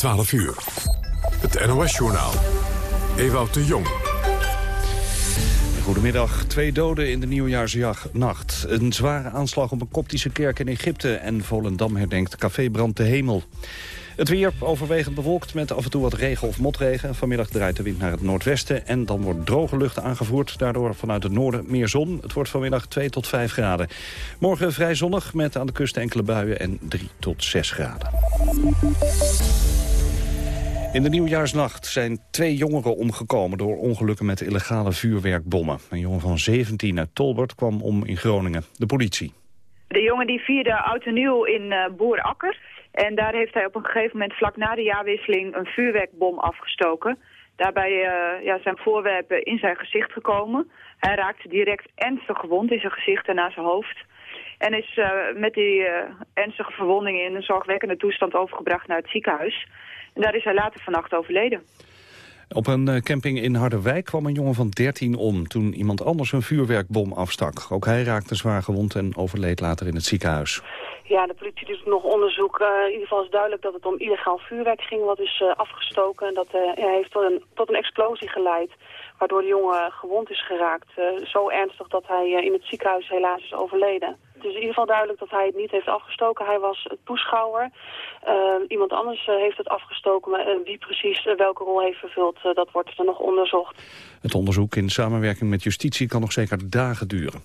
12 uur. Het NOS-journaal. Ewout de Jong. Goedemiddag. Twee doden in de nieuwjaarsnacht. Een zware aanslag op een koptische kerk in Egypte... en Volendam herdenkt cafébrand de hemel. Het weer overwegend bewolkt met af en toe wat regen of motregen. Vanmiddag draait de wind naar het noordwesten en dan wordt droge lucht aangevoerd. Daardoor vanuit het noorden meer zon. Het wordt vanmiddag 2 tot 5 graden. Morgen vrij zonnig met aan de kust enkele buien en 3 tot 6 graden. In de nieuwjaarsnacht zijn twee jongeren omgekomen door ongelukken met illegale vuurwerkbommen. Een jongen van 17 uit Tolbert kwam om in Groningen. De politie. De jongen die vierde oud en nieuw in uh, Boerakker. En daar heeft hij op een gegeven moment vlak na de jaarwisseling een vuurwerkbom afgestoken. Daarbij uh, ja, zijn voorwerpen in zijn gezicht gekomen. Hij raakte direct ernstig gewond in zijn gezicht en naar zijn hoofd. En is uh, met die ernstige verwondingen in een zorgwekkende toestand overgebracht naar het ziekenhuis. En daar is hij later vannacht overleden. Op een camping in Harderwijk kwam een jongen van 13 om... toen iemand anders een vuurwerkbom afstak. Ook hij raakte zwaar gewond en overleed later in het ziekenhuis. Ja, de politie doet nog onderzoek. Uh, in ieder geval is duidelijk dat het om illegaal vuurwerk ging wat is uh, afgestoken. En dat uh, heeft tot een, tot een explosie geleid, waardoor de jongen gewond is geraakt. zo ernstig dat hij in het ziekenhuis helaas is overleden. Het is in ieder geval duidelijk dat hij het niet heeft afgestoken. Hij was toeschouwer. iemand anders heeft het afgestoken, maar wie precies welke rol heeft vervuld, dat wordt er nog onderzocht. Het onderzoek in samenwerking met justitie kan nog zeker dagen duren.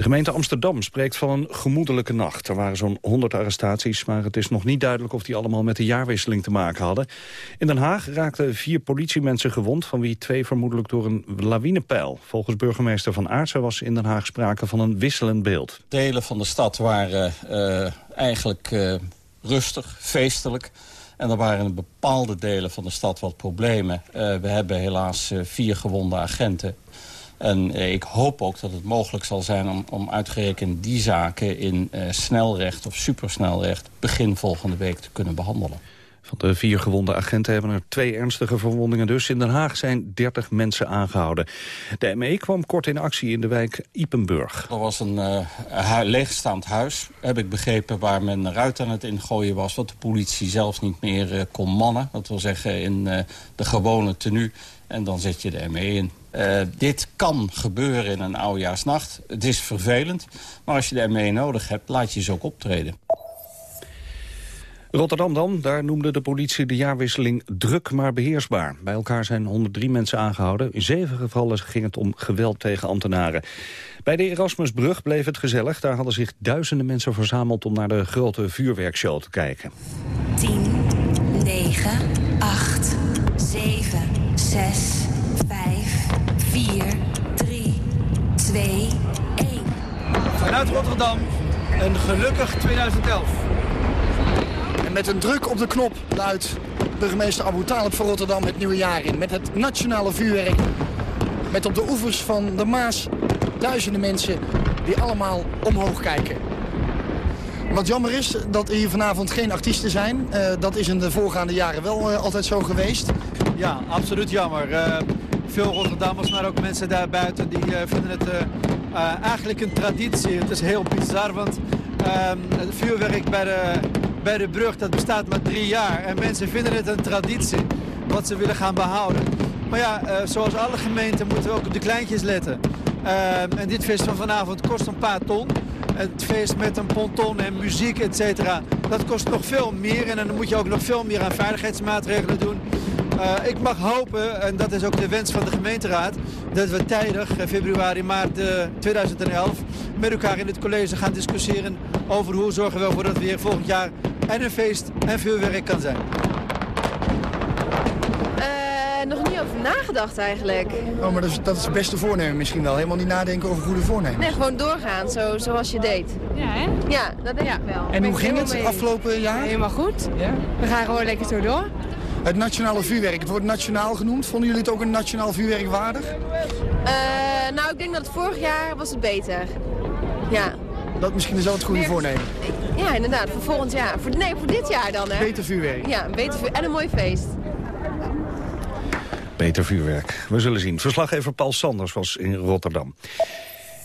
De gemeente Amsterdam spreekt van een gemoedelijke nacht. Er waren zo'n 100 arrestaties, maar het is nog niet duidelijk of die allemaal met de jaarwisseling te maken hadden. In Den Haag raakten vier politiemensen gewond, van wie twee vermoedelijk door een lawinepeil. Volgens burgemeester Van Aartsen was in Den Haag sprake van een wisselend beeld. Delen van de stad waren uh, eigenlijk uh, rustig, feestelijk. En er waren in bepaalde delen van de stad wat problemen. Uh, we hebben helaas vier gewonde agenten. En eh, ik hoop ook dat het mogelijk zal zijn om, om uitgerekend die zaken in eh, snelrecht of supersnelrecht begin volgende week te kunnen behandelen. Van de vier gewonde agenten hebben er twee ernstige verwondingen dus. In Den Haag zijn 30 mensen aangehouden. De ME kwam kort in actie in de wijk Ipenburg. Er was een uh, leegstaand huis, heb ik begrepen, waar men eruit aan het ingooien was. Wat de politie zelfs niet meer uh, kon mannen. Dat wil zeggen in uh, de gewone tenue. En dan zet je de ME in. Uh, dit kan gebeuren in een oudejaarsnacht. Het is vervelend, maar als je de ME nodig hebt, laat je ze ook optreden. Rotterdam dan, daar noemde de politie de jaarwisseling druk maar beheersbaar. Bij elkaar zijn 103 mensen aangehouden. In zeven gevallen ging het om geweld tegen ambtenaren. Bij de Erasmusbrug bleef het gezellig. Daar hadden zich duizenden mensen verzameld om naar de grote vuurwerkshow te kijken. 10, 9, 8, 7, 6, 5, 4, 3, 2, 1. Vanuit Rotterdam, een gelukkig 2011. En met een druk op de knop luidt burgemeester Abu Talib van Rotterdam het nieuwe jaar in. Met het nationale vuurwerk. Met op de oevers van de Maas duizenden mensen die allemaal omhoog kijken. Wat jammer is dat er hier vanavond geen artiesten zijn. Uh, dat is in de voorgaande jaren wel uh, altijd zo geweest. Ja, absoluut jammer. Uh, veel Rotterdammers, maar ook mensen daarbuiten die vinden het eigenlijk een traditie. Het is heel bizar, want ehm, het vuurwerk bij de bij de brug, dat bestaat maar drie jaar. En mensen vinden het een traditie wat ze willen gaan behouden. Maar ja, zoals alle gemeenten moeten we ook op de kleintjes letten. Uh, en dit feest van vanavond kost een paar ton. Het feest met een ponton en muziek, et cetera, dat kost nog veel meer. En dan moet je ook nog veel meer aan veiligheidsmaatregelen doen. Uh, ik mag hopen, en dat is ook de wens van de gemeenteraad... dat we tijdig, februari, maart 2011... met elkaar in het college gaan discussiëren over hoe zorgen we ervoor dat weer volgend jaar en een feest en vuurwerk kan zijn. Nog niet over nagedacht eigenlijk. Oh, maar dat is, dat is het beste voornemen misschien wel. Helemaal niet nadenken over goede voornemens. Nee, gewoon doorgaan zo, zoals je deed. Ja, hè? Ja, dat denk ik wel. En hoe ging het afgelopen jaar? Helemaal goed. Ja? We gaan gewoon lekker zo door. Het nationale vuurwerk, het wordt nationaal genoemd. Vonden jullie het ook een nationaal vuurwerk waardig? Uh, nou, ik denk dat het vorig jaar was het beter. Ja. Dat misschien is wel het goede voornemen. Ja, inderdaad. Voor volgend jaar. Voor, nee, voor dit jaar dan, hè? Beter vuurwerk. Ja, beter vuurwerk. En een mooi feest. Beter vuurwerk. We zullen zien. Verslaggever Paul Sanders was in Rotterdam.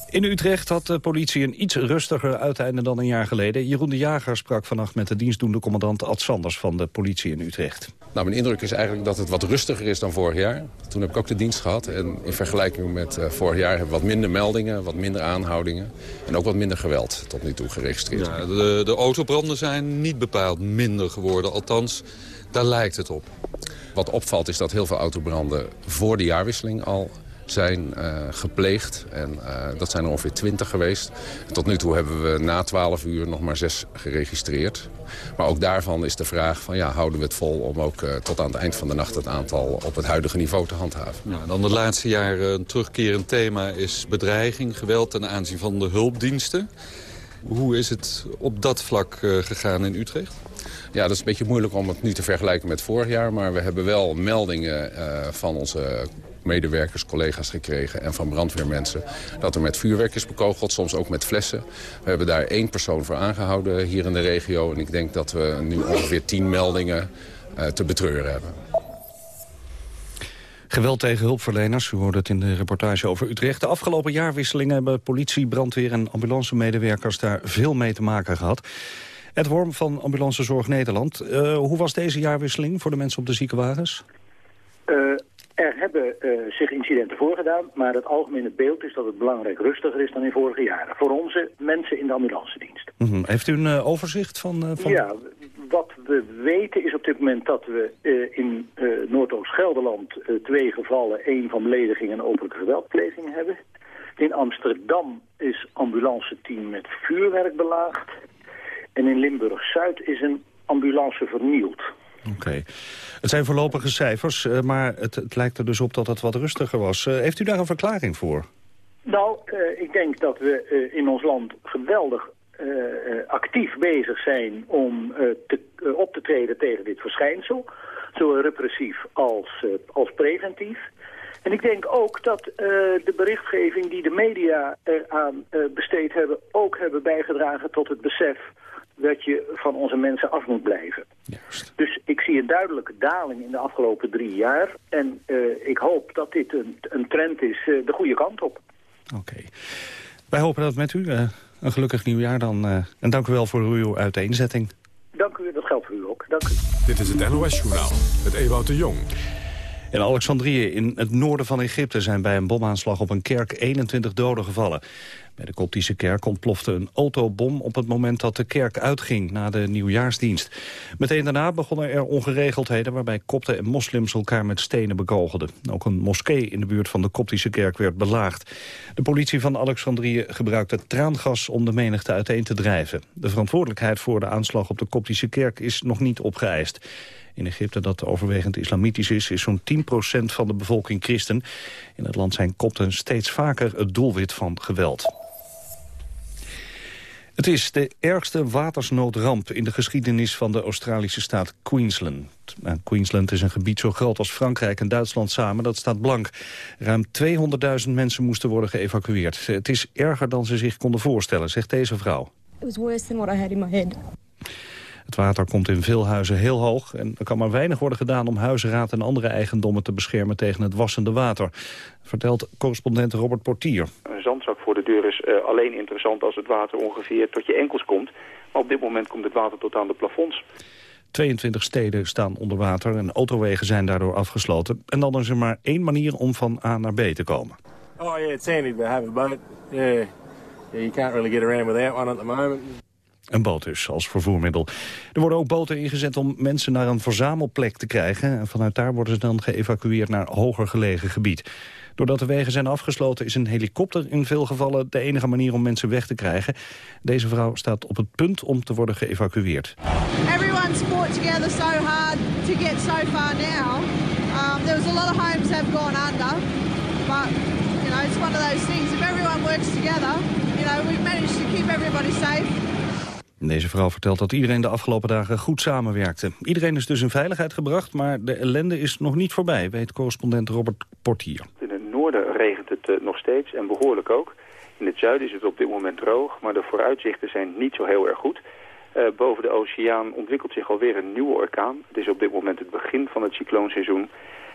In Utrecht had de politie een iets rustiger uiteinde dan een jaar geleden. Jeroen de Jager sprak vannacht met de dienstdoende commandant Ad Sanders van de politie in Utrecht. Nou, mijn indruk is eigenlijk dat het wat rustiger is dan vorig jaar. Toen heb ik ook de dienst gehad. En in vergelijking met uh, vorig jaar hebben we wat minder meldingen, wat minder aanhoudingen. En ook wat minder geweld tot nu toe geregistreerd. Ja, de, de autobranden zijn niet bepaald minder geworden. Althans, daar lijkt het op. Wat opvalt is dat heel veel autobranden voor de jaarwisseling al zijn uh, gepleegd. En uh, dat zijn er ongeveer 20 geweest. Tot nu toe hebben we na 12 uur nog maar zes geregistreerd. Maar ook daarvan is de vraag van ja, houden we het vol om ook uh, tot aan het eind van de nacht het aantal op het huidige niveau te handhaven. Dan de laatste jaren een terugkerend thema is bedreiging, geweld ten aanzien van de hulpdiensten. Hoe is het op dat vlak gegaan in Utrecht? Ja, dat is een beetje moeilijk om het nu te vergelijken met vorig jaar. Maar we hebben wel meldingen uh, van onze medewerkers, collega's gekregen en van brandweermensen. Dat er met vuurwerk is bekogeld, soms ook met flessen. We hebben daar één persoon voor aangehouden hier in de regio. En ik denk dat we nu ongeveer tien meldingen uh, te betreuren hebben. Geweld tegen hulpverleners, u hoorde het in de reportage over Utrecht. De afgelopen jaarwisselingen hebben politie, brandweer en ambulancemedewerkers daar veel mee te maken gehad. Het Worm van Ambulancezorg Nederland. Uh, hoe was deze jaarwisseling voor de mensen op de ziekenwagens? Uh, er hebben uh, zich incidenten voorgedaan, maar het algemene beeld is dat het belangrijk rustiger is dan in vorige jaren. Voor onze mensen in de ambulancedienst. Mm -hmm. Heeft u een overzicht van, van... Ja, wat we weten is op dit moment dat we in Noordoost-Gelderland twee gevallen, één van belediging en openlijke geweldpleging hebben. In Amsterdam is ambulanceteam met vuurwerk belaagd. En in Limburg-Zuid is een ambulance vernield. Oké. Het zijn voorlopige cijfers, uh, maar het, het, lijkt er dus op dat het wat rustiger was. Uh, heeft u daar een verklaring voor? Nou, uh, ik denk dat we in ons land geweldig actief bezig zijn om te, op te treden tegen dit verschijnsel. Zowel repressief als, als preventief. En ik denk ook dat de berichtgeving die de media eraan besteed hebben... ook hebben bijgedragen tot het besef dat je van onze mensen af moet blijven. Juist. Dus ik zie een duidelijke daling in de afgelopen drie jaar. En uh, ik hoop dat dit een, een trend is uh, de goede kant op. Oké. Okay. Wij hopen dat met u. Uh, een gelukkig nieuwjaar dan. en dank u wel voor uw uiteenzetting. Dank u, dat geldt voor u ook. Dank u. Dit is het NOS Journaal met Ewout de Jong. In Alexandrië, in het noorden van Egypte, zijn bij een bomaanslag op een kerk 21 doden gevallen. Bij de Koptische kerk ontplofte een autobom op het moment dat de kerk uitging na de nieuwjaarsdienst. Meteen daarna begonnen er ongeregeldheden waarbij kopten en moslims elkaar met stenen bekogelden. Ook een moskee in de buurt van de Koptische kerk werd belaagd. De politie van Alexandrië gebruikte traangas om de menigte uiteen te drijven. De verantwoordelijkheid voor de aanslag op de Koptische kerk is nog niet opgeëist. In Egypte, dat overwegend islamitisch is, is zo'n 10% van de bevolking christen. In het land zijn kopten steeds vaker het doelwit van geweld. Het is de ergste watersnoodramp in de geschiedenis van de Australische staat Queensland. Nou, Queensland is een gebied zo groot als Frankrijk en Duitsland samen. Dat staat blank. Ruim 200.000 mensen moesten worden geëvacueerd. Het is erger dan ze zich konden voorstellen, zegt deze vrouw. It was worse than what I had in my head. Het water komt in veel huizen heel hoog en er kan maar weinig worden gedaan om huizenraad en andere eigendommen te beschermen tegen het wassende water, vertelt correspondent Robert Portier. Een zandzak voor de deur is uh, alleen interessant als het water ongeveer tot je enkels komt, maar op dit moment komt het water tot aan de plafonds. 22 steden staan onder water en autowegen zijn daardoor afgesloten. En dan is er maar één manier om van A naar B te komen. Oh yeah, it's handy to have a boat. Yeah, yeah you can't really get around without one at the moment. Een boot dus, als vervoermiddel. Er worden ook boten ingezet om mensen naar een verzamelplek te krijgen. En vanuit daar worden ze dan geëvacueerd naar hoger gelegen gebied. Doordat de wegen zijn afgesloten is een helikopter in veel gevallen de enige manier om mensen weg te krijgen. Deze vrouw staat op het punt om te worden geëvacueerd. Everyone's fought together so hard to get so far now. Um, there was a lot of homes have gone under, but you know it's one of those things. If everyone works together, you know we've managed to keep everybody safe. Deze vrouw vertelt dat iedereen de afgelopen dagen goed samenwerkte. Iedereen is dus in veiligheid gebracht, maar de ellende is nog niet voorbij, weet correspondent Robert Portier. In het noorden regent het uh, nog steeds en behoorlijk ook. In het zuiden is het op dit moment droog, maar de vooruitzichten zijn niet zo heel erg goed. Uh, boven de oceaan ontwikkelt zich alweer een nieuwe orkaan. Het is op dit moment het begin van het cycloonseizoen.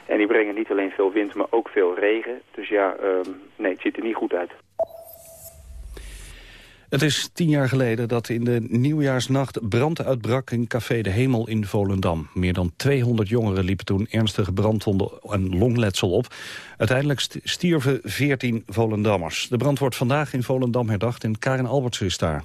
En die brengen niet alleen veel wind, maar ook veel regen. Dus ja, uh, nee, het ziet er niet goed uit. Het is tien jaar geleden dat in de nieuwjaarsnacht brand uitbrak in Café de Hemel in Volendam. Meer dan 200 jongeren liepen toen ernstige brandwonden en longletsel op. Uiteindelijk stierven 14 Volendammers. De brand wordt vandaag in Volendam herdacht en Karin Alberts is daar.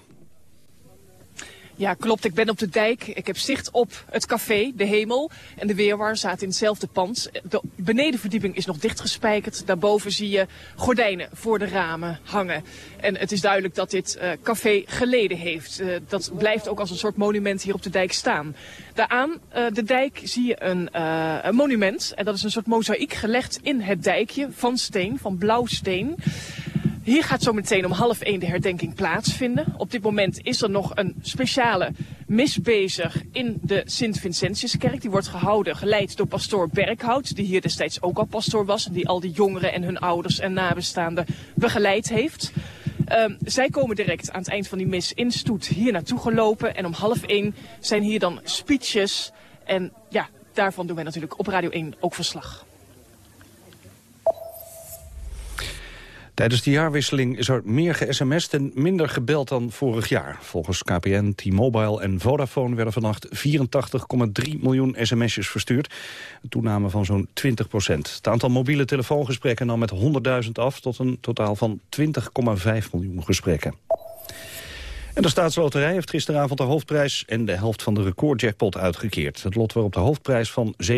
Ja, klopt. Ik ben op de dijk. Ik heb zicht op het café, de hemel. En de weerwar zaten in hetzelfde pand. De benedenverdieping is nog dichtgespijkerd. Daarboven zie je gordijnen voor de ramen hangen. En het is duidelijk dat dit uh, café geleden heeft. Uh, dat blijft ook als een soort monument hier op de dijk staan. Daaraan uh, de dijk zie je een, een, monument. En dat is een soort mozaïek gelegd in het dijkje van steen, van blauw steen. Hier gaat zo meteen om half één de herdenking plaatsvinden. Op dit moment is er nog een speciale mis bezig in de Sint-Vincentiuskerk. Die wordt gehouden, geleid door pastoor Berghout, die hier destijds ook al pastoor was. En die al die jongeren en hun ouders en nabestaanden begeleid heeft. Um, zij komen direct aan het eind van die mis in stoet hier naartoe gelopen. En om half één zijn hier dan speeches. En ja, daarvan doen wij natuurlijk op Radio 1 ook verslag. Tijdens de jaarwisseling is er meer ge-sms'd en minder gebeld dan vorig jaar. Volgens KPN, T-Mobile en Vodafone werden vannacht 84,3 miljoen sms'jes verstuurd. Een toename van zo'n 20 procent. Het aantal mobiele telefoongesprekken nam met 100.000 af... tot een totaal van 20,5 miljoen gesprekken. En de staatsloterij heeft gisteravond de hoofdprijs en de helft van de recordjackpot uitgekeerd. Het lot waarop de hoofdprijs van 27,5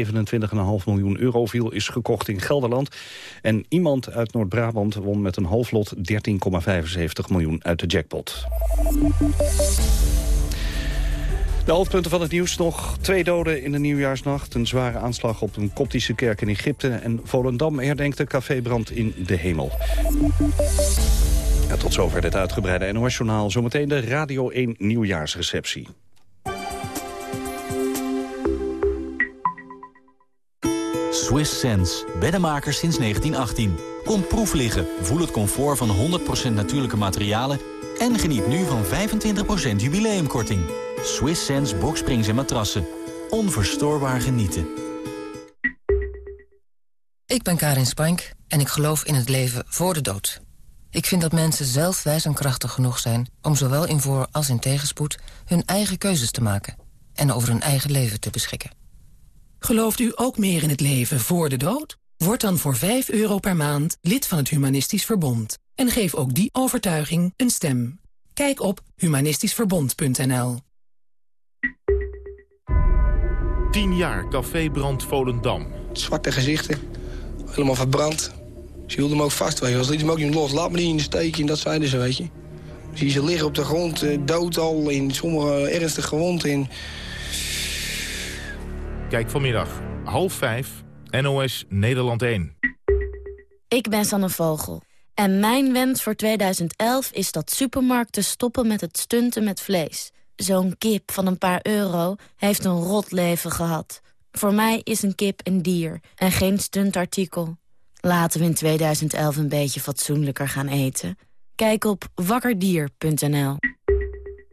miljoen euro viel is gekocht in Gelderland. En iemand uit Noord-Brabant won met een hoofdlot 13,75 miljoen uit de jackpot. De hoofdpunten van het nieuws nog. Twee doden in de nieuwjaarsnacht. Een zware aanslag op een koptische kerk in Egypte. En Volendam herdenkt de cafébrand in de hemel. Ja, tot zover dit uitgebreide NOS-journaal. Zometeen de Radio 1 nieuwjaarsreceptie. Swiss Sense, beddenmakers sinds 1918. Kom proef liggen, voel het comfort van 100% natuurlijke materialen... en geniet nu van 25% jubileumkorting. Swiss Sense boksprings en matrassen. Onverstoorbaar genieten. Ik ben Karin Spank en ik geloof in het leven voor de dood. Ik vind dat mensen zelf wijs en krachtig genoeg zijn... om zowel in voor- als in tegenspoed hun eigen keuzes te maken... en over hun eigen leven te beschikken. Gelooft u ook meer in het leven voor de dood? Word dan voor 5 euro per maand lid van het Humanistisch Verbond. En geef ook die overtuiging een stem. Kijk op humanistischverbond.nl 10 jaar Café Brand Volendam. Zwarte gezichten, helemaal verbrand. Ze hielden hem ook vast, weet je. Ze lieten hem ook niet los. Laat me niet in de steek. En dat zeiden ze, weet je. Zie ze liggen op de grond, eh, dood al, in sommige ernstig gewond in. Kijk vanmiddag, half vijf, NOS Nederland 1. Ik ben Sanne Vogel. En mijn wens voor 2011 is dat supermarkten stoppen met het stunten met vlees. Zo'n kip van een paar euro heeft een rot leven gehad. Voor mij is een kip een dier en geen stuntartikel. Laten we in 2011 een beetje fatsoenlijker gaan eten. Kijk op wakkerdier.nl.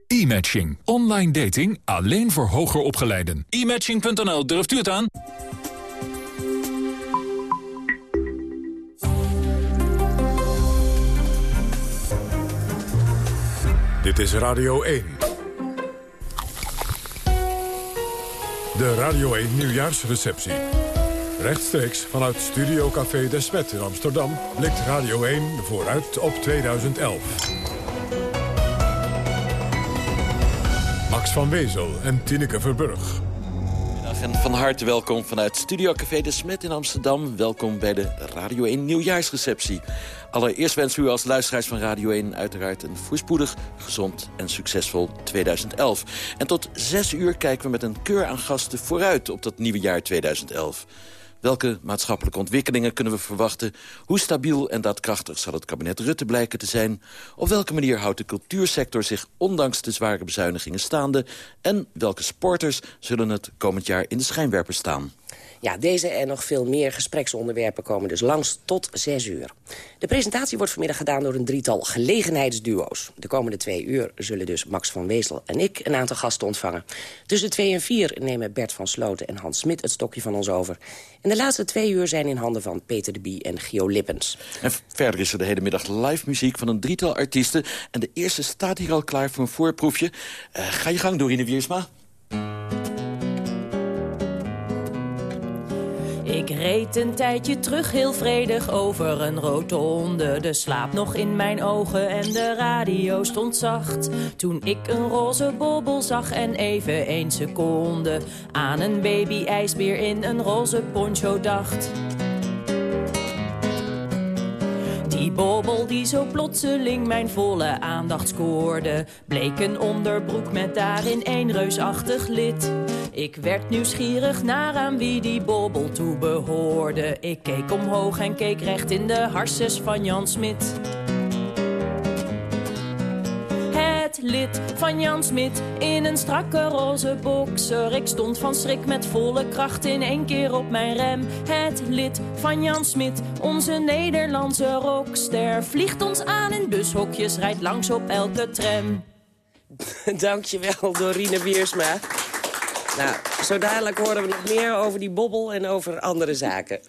E-matching. Online dating alleen voor hoger opgeleiden. E-matching.nl, durft u het aan? Dit is Radio 1. De Radio 1 nieuwjaarsreceptie. Rechtstreeks vanuit Studio Café Desmet in Amsterdam... blikt Radio 1 vooruit op 2011. Max van Wezel en Tineke Verburg. En van harte welkom vanuit Studio Café de Smet in Amsterdam. Welkom bij de Radio 1 nieuwjaarsreceptie. Allereerst wensen we u als luisteraars van Radio 1 uiteraard een voorspoedig, gezond en succesvol 2011. En tot zes uur kijken we met een keur aan gasten vooruit op dat nieuwe jaar 2011. Welke maatschappelijke ontwikkelingen kunnen we verwachten? Hoe stabiel en daadkrachtig zal het kabinet Rutte blijken te zijn? Op welke manier houdt de cultuursector zich ondanks de zware bezuinigingen staande? En welke sporters zullen het komend jaar in de schijnwerper staan? Ja, deze en nog veel meer gespreksonderwerpen komen dus langs tot 6 uur. De presentatie wordt vanmiddag gedaan door een drietal gelegenheidsduo's. De komende twee uur zullen dus Max van Weesel en ik een aantal gasten ontvangen. Tussen 2 en 4 nemen Bert van Sloten en Hans Smit het stokje van ons over. En de laatste twee uur zijn in handen van Peter de Bie en Gio Lippens. En verder is er de hele middag live muziek van een drietal artiesten. En de eerste staat hier al klaar voor een voorproefje. Uh, ga je gang, Dorine Wiersma. Ik reed een tijdje terug heel vredig over een rotonde. De slaap nog in mijn ogen en de radio stond zacht. Toen ik een roze bobbel zag en even één seconde... aan een baby-ijsbeer in een roze poncho dacht... Die bobbel die zo plotseling mijn volle aandacht scoorde... bleek een onderbroek met daarin één reusachtig lid. Ik werd nieuwsgierig naar aan wie die bobbel toe behoorde. Ik keek omhoog en keek recht in de harses van Jan Smit lid van Jan Smit in een strakke roze boxer. Ik stond van schrik met volle kracht in één keer op mijn rem. Het lid van Jan Smit, onze Nederlandse rockster, vliegt ons aan in bushokjes, rijdt langs op elke tram. Dankjewel, Dorine Wiersma. Nou, zo dadelijk horen we nog meer over die bobbel en over andere zaken.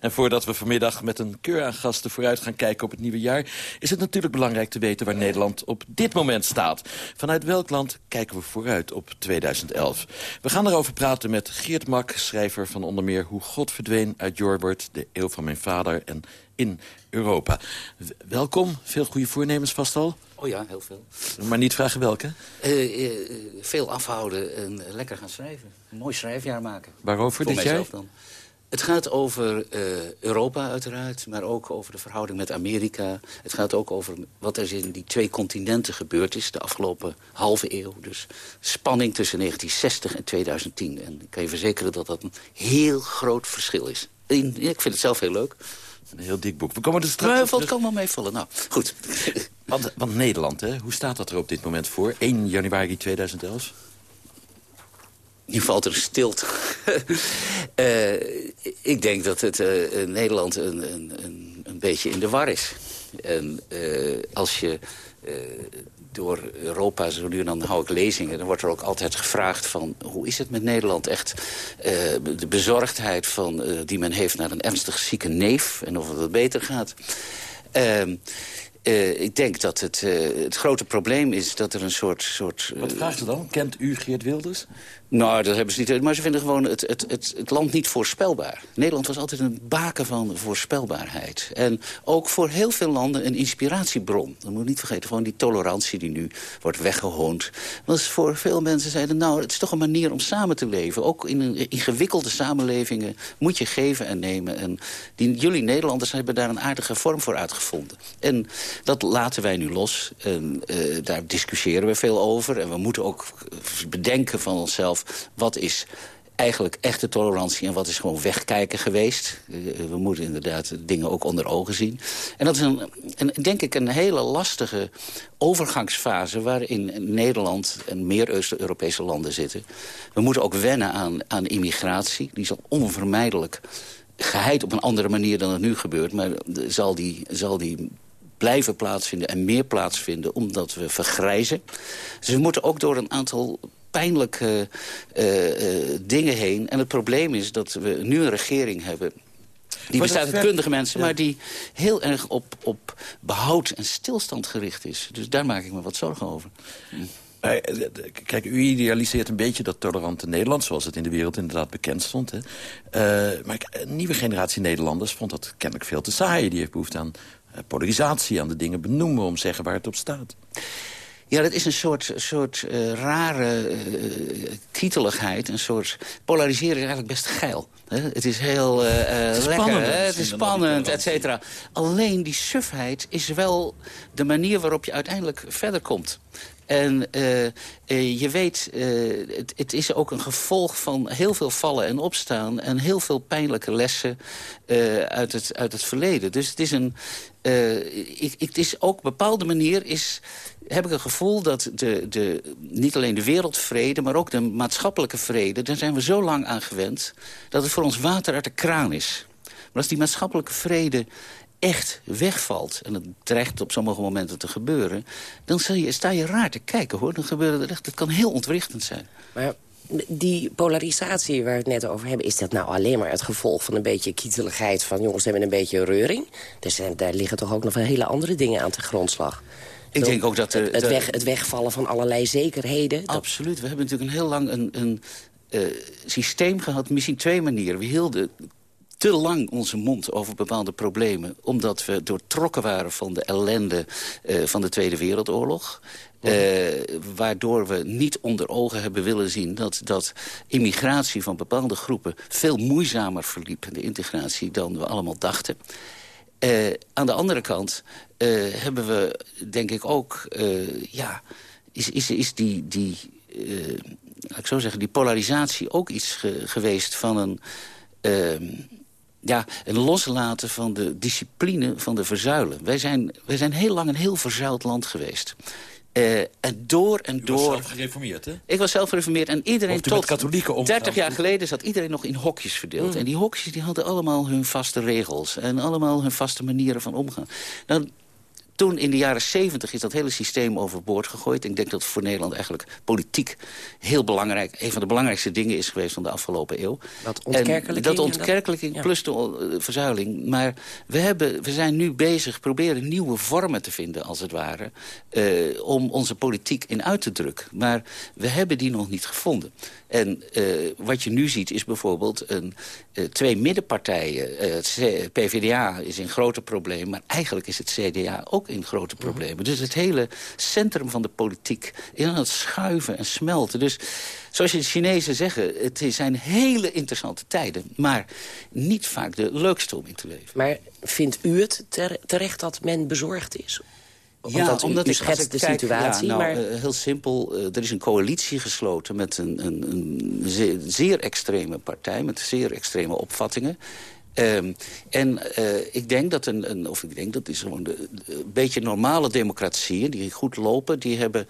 En voordat we vanmiddag met een keur aan gasten vooruit gaan kijken op het nieuwe jaar... is het natuurlijk belangrijk te weten waar Nederland op dit moment staat. Vanuit welk land kijken we vooruit op 2011? We gaan erover praten met Geert Mak, schrijver van onder meer... Hoe God verdween uit Jorbert, de eeuw van mijn vader en in Europa. welkom, veel goede voornemens vast al. Oh ja, heel veel. Maar niet vragen welke? Uh, uh, veel afhouden en lekker gaan schrijven. Een mooi schrijfjaar maken. Waarover dit dan. Het gaat over uh, Europa uiteraard, maar ook over de verhouding met Amerika. Het gaat ook over wat er in die twee continenten gebeurd is... de afgelopen halve eeuw. Dus spanning tussen 1960 en 2010. En ik kan je verzekeren dat dat een heel groot verschil is. ik vind het zelf heel leuk. Een heel dik boek. We komen er straks Het kan wel meevallen. Nou, goed. Want, want Nederland, hè, hoe staat dat er op dit moment voor? 1 januari 2011? Nu valt er stilte. uh, ik denk dat het uh, Nederland een, een, een, beetje in de war is. En uh, als je door Europa, zo nu en dan hou ik lezingen... dan wordt er ook altijd gevraagd van hoe is het met Nederland? Echt de bezorgdheid van, die men heeft naar een ernstig zieke neef... en of het wat beter gaat. Ehm, uh, ik denk dat het, uh, het grote probleem is dat er een soort... soort Wat vraagt u dan? Kent u Geert Wilders? Nou, dat hebben ze niet. Maar ze vinden gewoon het, het, het, het, land niet voorspelbaar. Nederland was altijd een baken van voorspelbaarheid. En ook voor heel veel landen een inspiratiebron. Dat moet je niet vergeten. Gewoon die tolerantie die nu wordt weggehoond. Was voor veel mensen zeiden, nou, het is toch een manier om samen te leven. Ook in een, ingewikkelde samenlevingen moet je geven en nemen. En die, jullie Nederlanders hebben daar een aardige vorm voor uitgevonden. En dat laten wij nu los. En uh, daar discussiëren we veel over. En we moeten ook bedenken van onszelf wat is eigenlijk echte tolerantie en wat is gewoon wegkijken geweest. Eh, we moeten inderdaad dingen ook onder ogen zien. En dat is een, een, denk ik een hele lastige overgangsfase... waarin Nederland en meer Oost-Europese landen zitten. We moeten ook wennen aan, aan immigratie. Die zal onvermijdelijk geheid op een andere manier dan het nu gebeurt... maar zal die, zal die blijven plaatsvinden en meer plaatsvinden... omdat we vergrijzen. Dus we moeten ook door een aantal pijnlijke uh, uh, dingen heen. En het probleem is dat we nu een regering hebben... Die bestaat uit kundige mensen, maar die heel erg op, op behoud en stilstand gericht is. Dus daar maak ik me wat zorgen over. Eh, kijk, u idealiseert een beetje dat tolerante Nederland... zoals het in de wereld inderdaad bekend stond. Hè. Uh, maar een nieuwe generatie Nederlanders vond dat kennelijk veel te saai. Die heeft behoefte aan polarisatie, aan de dingen benoemen... om zeggen waar het op staat. Ja, dat is een soort, soort uh, rare uh, kieteligheid. Een soort polariseren is eigenlijk best geil. Hè? Het is heel uh, het lekker, hè? het is spannend, et cetera. Alleen die sufheid is wel de manier waarop je uiteindelijk verder komt. En uh, uh, je weet, uh, het, het, is ook een gevolg van heel veel vallen en opstaan... en heel veel pijnlijke lessen uit, het, uit het verleden. Dus het is een... Ik, het is ook op een bepaalde manier is, heb ik een gevoel dat de, de, niet alleen de wereldvrede... maar ook de maatschappelijke vrede, daar zijn we zo lang aan gewend... dat het voor ons water uit de kraan is. Maar als die maatschappelijke vrede echt wegvalt... en dat dreigt op sommige momenten te gebeuren... dan je, sta je raar te kijken, hoor. Dan gebeurt het echt, het kan heel ontwrichtend zijn. Maar die polarisatie waar we het net over hebben... is dat nou alleen maar het gevolg van een beetje kieteligheid... van jongens hebben een beetje reuring? Dus daar liggen toch ook nog hele andere dingen aan te grondslag. Ik denk ook dat... De, het, weg, het wegvallen van allerlei zekerheden. Absoluut. We hebben natuurlijk een heel lang een, een uh, systeem gehad. Misschien twee manieren. We hielden te lang onze mond over bepaalde problemen... omdat we doortrokken waren van de ellende uh, van de Tweede Wereldoorlog. Uh, waardoor we niet onder ogen hebben willen zien... dat, dat immigratie van bepaalde groepen veel moeizamer verliep... de integratie dan we allemaal dachten. Uh, aan de andere kant hebben we, denk ik ook... ja, is, is, is die... die laat ik zo zeggen, die polarisatie ook iets ge geweest van een... Uh, ja, een loslaten van de discipline van de verzuilen. Wij zijn, wij zijn heel lang een heel verzuild land geweest. Uh, en door en door... was zelf gereformeerd, hè? Ik was zelf gereformeerd en iedereen tot... katholieken 30 jaar geleden zat iedereen nog in hokjes verdeeld. Mm. En die hokjes die hadden allemaal hun vaste regels. En allemaal hun vaste manieren van omgaan. Nou, toen in de jaren 70 is dat hele systeem overboord gegooid. Ik denk dat het voor Nederland eigenlijk politiek heel belangrijk... een van de belangrijkste dingen is geweest van de afgelopen eeuw. Dat ontkerkelijking. dat ontkerkelijking plus de uh, verzuiling. Maar we, hebben, we zijn nu bezig proberen nieuwe vormen te vinden, als het ware... Uh, om onze politiek in uit te drukken. Maar we hebben die nog niet gevonden. En uh, wat je nu ziet is bijvoorbeeld een, uh, twee middenpartijen. Het PvdA is in grote problemen, maar eigenlijk is het CDA ook in grote problemen. Dus het hele centrum van de politiek is aan het schuiven en smelten. Dus zoals je de Chinezen zeggen, het zijn hele interessante tijden. Maar niet vaak de leukste om in te leven. Maar vindt u het terecht dat men bezorgd is? Ja, omdat, omdat u, u schetst de kijk, situatie. Ja, nou, maar... uh, heel simpel, uh, er is een coalitie gesloten met een, een, een zeer, zeer, extreme partij... met zeer extreme opvattingen. Um, en uh, ik denk dat een, een, of ik denk dat is gewoon de, een beetje normale democratieën die goed lopen, die hebben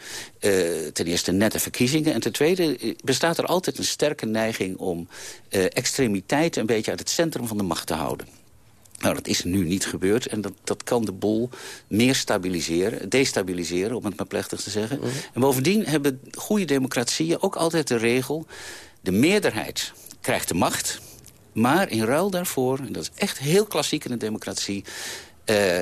ten eerste nette verkiezingen en ten tweede bestaat er altijd een sterke neiging om extremiteiten een beetje uit het centrum van de macht te houden. Nou, dat is nu niet gebeurd en dat, dat kan de boel meer stabiliseren, destabiliseren, om het maar plechtig te zeggen. Mm -hmm. En bovendien hebben goede democratieën ook altijd de regel... de meerderheid krijgt de macht, maar in ruil daarvoor... en dat is echt heel klassiek in een democratie... Uh,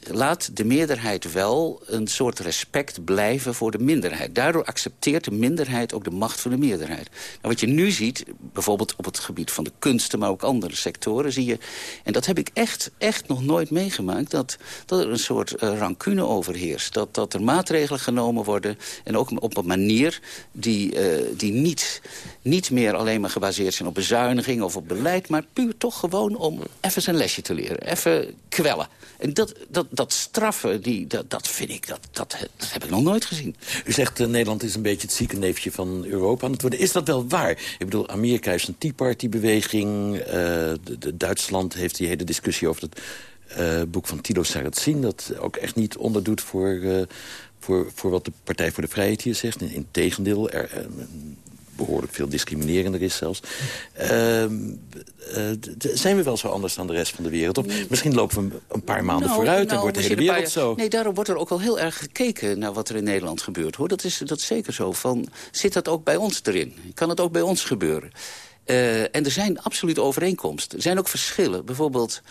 laat de meerderheid wel een soort respect blijven voor de minderheid. Daardoor accepteert de minderheid ook de macht van de meerderheid. Nou, wat je nu ziet, bijvoorbeeld op het gebied van de kunsten... maar ook andere sectoren, zie je... en dat heb ik echt, echt nog nooit meegemaakt... dat, dat er een soort uh, rancune overheerst. Dat, dat er maatregelen genomen worden... en ook op een manier die, uh, die niet, niet meer alleen maar gebaseerd zijn op bezuiniging... of op beleid, maar puur toch gewoon om even zijn lesje te leren. Even En dat, dat, dat straffen, die, dat, dat vind ik, dat, dat, heb ik nog nooit gezien. U zegt uh, Nederland is een beetje het ziekenneefje van Europa aan het worden. Is dat wel waar? Ik bedoel, Amerika heeft een Tea Party-beweging. Uh, de, Duitsland heeft die hele discussie over het uh, boek van Tilo Sarrazin... dat ook echt niet onderdoet voor, voor, voor wat de Partij voor de Vrijheid hier zegt. Integendeel, er, behoorlijk veel discriminerender is zelfs. Uh, uh, zijn we wel zo anders dan de rest van de wereld? Of misschien lopen we een paar maanden nou, vooruit nou, en wordt de hele wereld paar, zo. Nee, daarom wordt er ook wel heel erg gekeken naar wat er in Nederland gebeurt. Hoor. Dat, is, dat is zeker zo. Van, zit dat ook bij ons erin? Kan het ook bij ons gebeuren? Uh, en er zijn absoluut overeenkomsten. Er zijn ook verschillen. Bijvoorbeeld,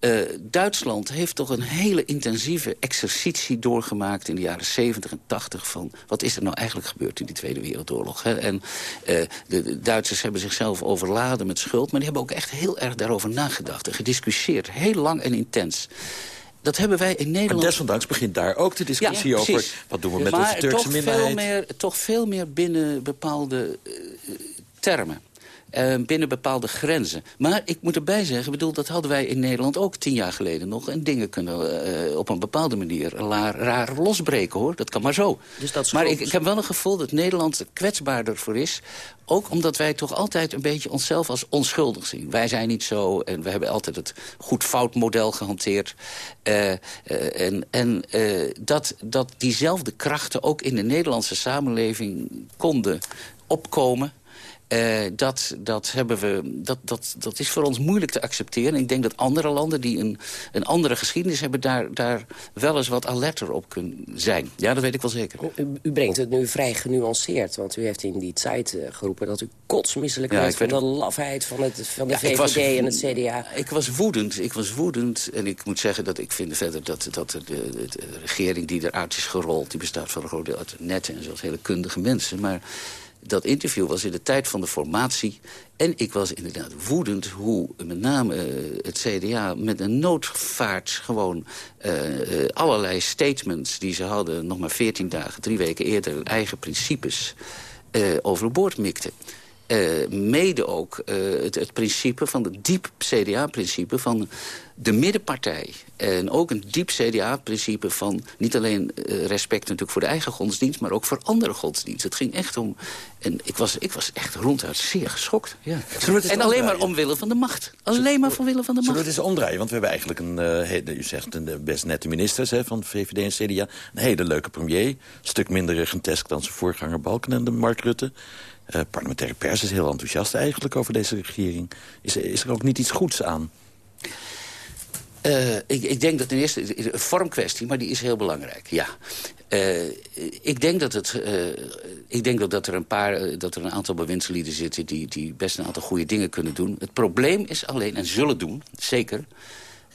uh, Duitsland heeft toch een hele intensieve exercitie doorgemaakt... in de jaren 70 en 80 van wat is er nou eigenlijk gebeurd in die Tweede Wereldoorlog. Hè? En uh, de, de, Duitsers hebben zichzelf overladen met schuld... maar die hebben ook echt heel erg daarover nagedacht en gediscussieerd. Heel lang en intens. Dat hebben wij in Nederland... Maar desondanks begint daar ook de discussie ja, over... wat doen we met maar onze Turkse toch minderheid. Veel meer, toch veel meer binnen bepaalde termen. Uh, binnen bepaalde grenzen. Maar ik moet erbij zeggen, bedoel, dat hadden wij in Nederland ook tien jaar geleden nog. En dingen kunnen uh, op een bepaalde manier raar, raar losbreken, hoor. Dat kan maar zo. Dus dat maar ik, ik heb wel een gevoel dat Nederland kwetsbaarder voor is. Ook omdat wij toch altijd een beetje onszelf als onschuldig zien. Wij zijn niet zo en we hebben altijd het goed-fout model gehanteerd. Uh, uh, en en dat, dat diezelfde krachten ook in de Nederlandse samenleving konden opkomen... Uh, dat, dat, hebben we, dat, dat, dat is voor ons moeilijk te accepteren. Ik denk dat andere landen die een, een andere geschiedenis hebben... Daar, daar wel eens wat alerter op kunnen zijn. Ja, dat weet ik wel zeker. U, u brengt het nu vrij genuanceerd. Want u heeft in die tijd uh, geroepen dat u kotsmisselijk ja, bent... van de lafheid van, het, van de ja, VVD was, en het CDA. Ik was woedend. Ik was woedend. En ik moet zeggen dat ik vind verder dat, dat de, de, de regering die eruit is gerold... die bestaat van een groot deel uit netten en zoals hele kundige mensen... maar dat interview was in de tijd van de formatie. En ik was inderdaad woedend hoe met name uh, het CDA met een noodvaart gewoon uh, uh, allerlei statements die ze hadden... nog maar veertien dagen, drie weken eerder, eigen principes overboord mikte. Uh, mede ook uh, het, het, principe van het diep CDA-principe van de middenpartij. En ook een diep CDA-principe van niet alleen uh, respect natuurlijk voor de eigen godsdienst... maar ook voor andere godsdiensten. Het ging echt om... En ik was, ik was echt ronduit zeer geschokt. Ja. En alleen maar omwille van de macht. Alleen maar vanwille van de macht. Zullen we het eens omdraaien? Want we hebben eigenlijk een... u zegt een best nette ministers hè, van VVD en CDA. Een hele leuke premier. Een stuk minder regentesk dan zijn voorganger Balkenende, Mark Rutte. Uh, parlementaire pers is heel enthousiast eigenlijk over deze regering. Is, is er ook niet iets goeds aan? Uh, ik, ik, denk dat ten eerste een vormkwestie, maar die is heel belangrijk. Ja. Uh, ik denk dat het. Ik denk dat, dat er een paar, dat er een aantal bewindslieden zitten die, die best een aantal goede dingen kunnen doen. Het probleem is alleen, en zullen doen, zeker.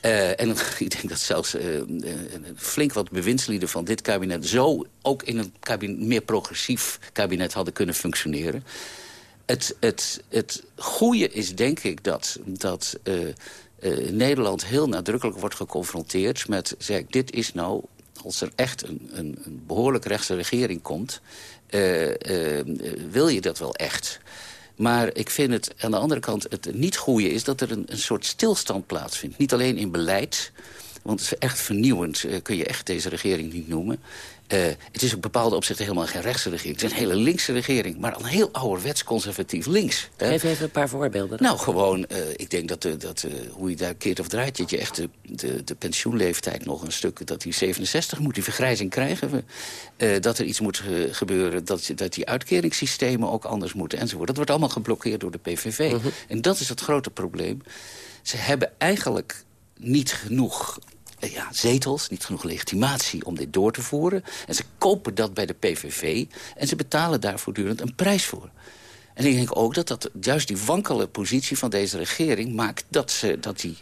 Uh, en ik denk dat zelfs uh, flink wat bewindslieden van dit kabinet... zo ook in een meer progressief kabinet hadden kunnen functioneren. Het, het, het goede is denk ik dat, dat Nederland heel nadrukkelijk wordt geconfronteerd met... zeg, dit is nou, als er echt een, een, een behoorlijk rechtse regering komt... wil je dat wel echt... Maar ik vind het aan de andere kant het niet goede is... dat er een, een soort stilstand plaatsvindt. Niet alleen in beleid, want het is echt vernieuwend... Uh, kun je echt deze regering niet noemen. Uh, het is op bepaalde opzichten helemaal geen rechtse regering. Het is een hele linkse regering, maar een heel ouderwets conservatief links. Hè? Geef even een paar voorbeelden. Nou, gewoon, uh, ik denk dat, uh, dat hoe je daar keert of draait... dat je echt de, de, de, pensioenleeftijd nog een stuk... dat die 67 moet, die vergrijzing krijgen we. dat er iets moet gebeuren, dat, dat die uitkeringssystemen ook anders moeten enzovoort. Dat wordt allemaal geblokkeerd door de PVV. -huh. Mhm. En dat is het grote probleem. Ze hebben eigenlijk niet genoeg ja, zetels, niet genoeg legitimatie om dit door te voeren. En ze kopen dat bij de PVV en ze betalen daar voortdurend een prijs voor. En ik denk ook dat, dat juist die wankele positie van deze regering maakt dat, ze, dat die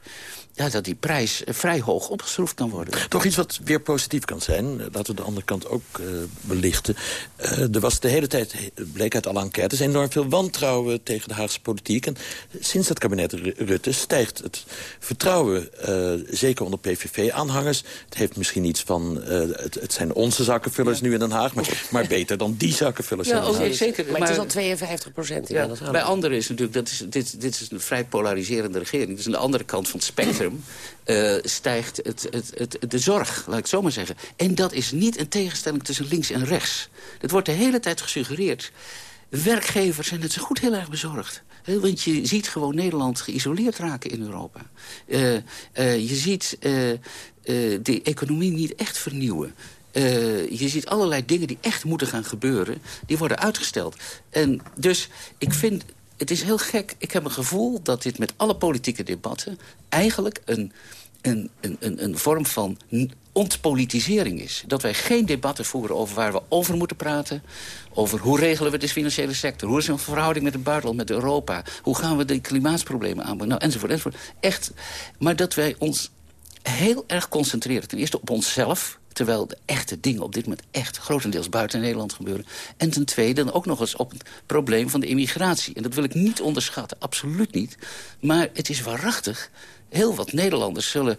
ja, dat die prijs eh, vrij hoog opgeschroefd kan worden. Toch iets wat weer positief kan zijn. Eh, laten we de andere kant ook uh, belichten. Uh, er was de hele tijd, bleek uit alle enquêtes... enorm veel wantrouwen tegen de Haagse politiek. En sinds het kabinet Rutte stijgt het vertrouwen... Uh, zeker onder PVV-aanhangers. Het heeft misschien iets van... Het, het, zijn onze zakkenvullers ja. nu in Den Haag... Maar, maar beter dan die zakkenvullers ja, in Den Haag. Zeker, maar, maar, het is al 52 procent. Ja, bij anderen is natuurlijk... Dat is, dit, dit is een vrij polariserende regering. Dus aan de andere kant van het spectrum uh, stijgt het, het, het, de zorg, laat ik het zo maar zeggen. En dat is niet een tegenstelling tussen links en rechts. Dat wordt de hele tijd gesuggereerd. Werkgevers zijn het zo goed heel erg bezorgd. Want je ziet gewoon Nederland geïsoleerd raken in Europa. Uh, uh, je ziet de economie niet echt vernieuwen. Je ziet allerlei dingen die echt moeten gaan gebeuren. Die worden uitgesteld. En dus ik vind het is heel gek. Ik heb een gevoel dat dit met alle politieke debatten... eigenlijk een, een, een, een vorm van ontpolitisering is. Dat wij geen debatten voeren over waar we over moeten praten. Over hoe regelen we de financiële sector. Hoe is een verhouding met het buitenland, met Europa. Hoe gaan we de klimaatsproblemen aanpakken. Nou, enzovoort, enzovoort. Echt. Maar dat wij ons heel erg concentreren. Ten eerste op onszelf. Terwijl de echte dingen op dit moment echt grotendeels buiten Nederland gebeuren. En ten tweede dan ook nog eens op het probleem van de immigratie. En dat wil ik niet onderschatten, absoluut niet. Maar het is waarachtig. Heel wat Nederlanders zullen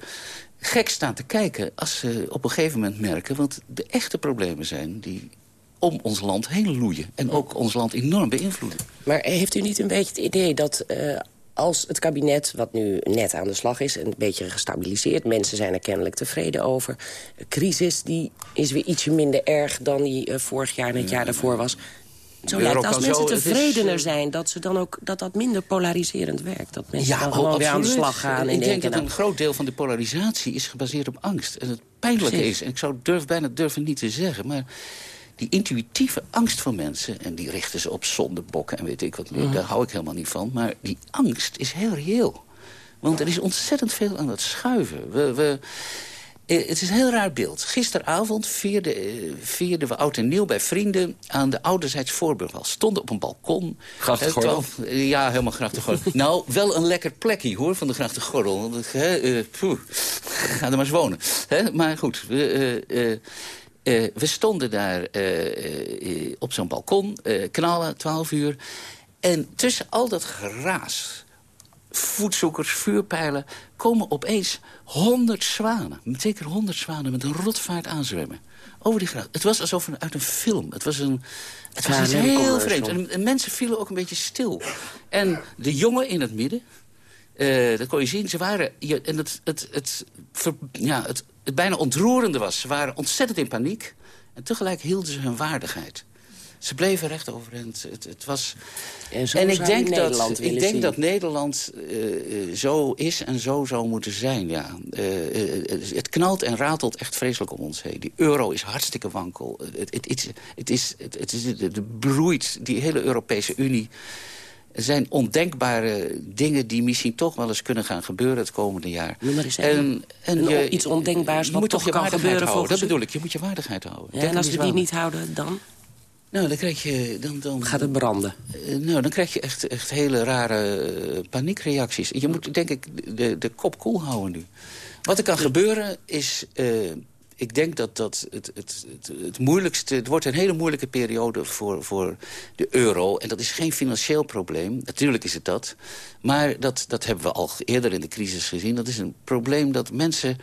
gek staan te kijken als ze op een gegeven moment merken... want de echte problemen zijn die om ons land heen loeien. En ook ons land enorm beïnvloeden. Maar heeft u niet een beetje het idee dat eh, als het kabinet, wat nu net aan de slag is... een beetje gestabiliseerd, mensen zijn er kennelijk tevreden over... de crisis die is weer ietsje minder erg dan die eh, vorig jaar en het jaar daarvoor was... Zo lijkt euro als mensen zo- het is, tevredener eh, zijn, dat, ze dan ook, dat dat minder polariserend werkt. Dat mensen dan gewoon weer aan de slag gaan. en Ik denk dat nou, een groot deel van de polarisatie is gebaseerd op angst. En het pijnlijke Precies. is, en ik zou durf, bijna durven niet te zeggen... maar die intuïtieve angst van mensen... en die richten ze op zondebokken en weet ik wat meer... daar hou ik helemaal niet van. Maar die angst is heel reëel. Want er is ontzettend veel aan het schuiven. We... we eh, Het is een heel raar beeld. Gisteravond vierden, eh, vierden we oud en nieuw bij vrienden aan de ouderzijds Voorburgwal. Stonden op een balkon. Grachtengordel? Eh, Ja, helemaal grachtengordel. nou, wel een lekker plekje hoor, van de grachtengordel. Ga er maar eens wonen. Maar goed, we, eh, we stonden daar eh, eh, op zo'n balkon, knallen, 12 uur. En tussen al dat geraas voetzoekers, vuurpijlen... komen opeens honderd zwanen, zeker honderd zwanen... met een rotvaart aanzwemmen. Over die. Het was alsof een, uit een film. Het was, een, het was Ja, iets heel. En, en mensen vielen ook een beetje stil. En de jongen in het midden... eh, dat kon je zien, ze waren... je- en het, het, het, ver- ja, het, het bijna ontroerende was... ze waren ontzettend in paniek... en tegelijk hielden ze hun waardigheid. Ze bleven recht overeind. Het, het was... En, zo En ik denk, Nederland dat, ik denk zien. dat Nederland eh, eh, zo is en zo zou moeten zijn. Ja. Het knalt en ratelt echt vreselijk om ons heen. Die euro is hartstikke wankel. Het, het, het, het is, het, het is de, de broeit, die hele Europese Unie. Er zijn ondenkbare dingen die misschien toch wel eens kunnen gaan gebeuren het komende jaar. Noem maar eens even. Een- iets ondenkbaars je wat moet toch je kan waardigheid gebeuren houden. Dat bedoel ik, je moet je waardigheid houden. Ja, en als we die niet houden, dan Nou, dan krijg je... Dan, dan, gaat het branden. eh, nou, dan krijg je echt, echt hele rare eh, paniekreacties. Je moet, denk ik, de, de kop koel houden nu. Wat er kan gebeuren is... eh, ik denk dat dat het, het, het, het moeilijkste... Het wordt een hele moeilijke periode voor, voor de euro. En dat is geen financieel probleem. Natuurlijk is het dat. Maar dat, dat hebben we al eerder in de crisis gezien. Dat is een probleem dat mensen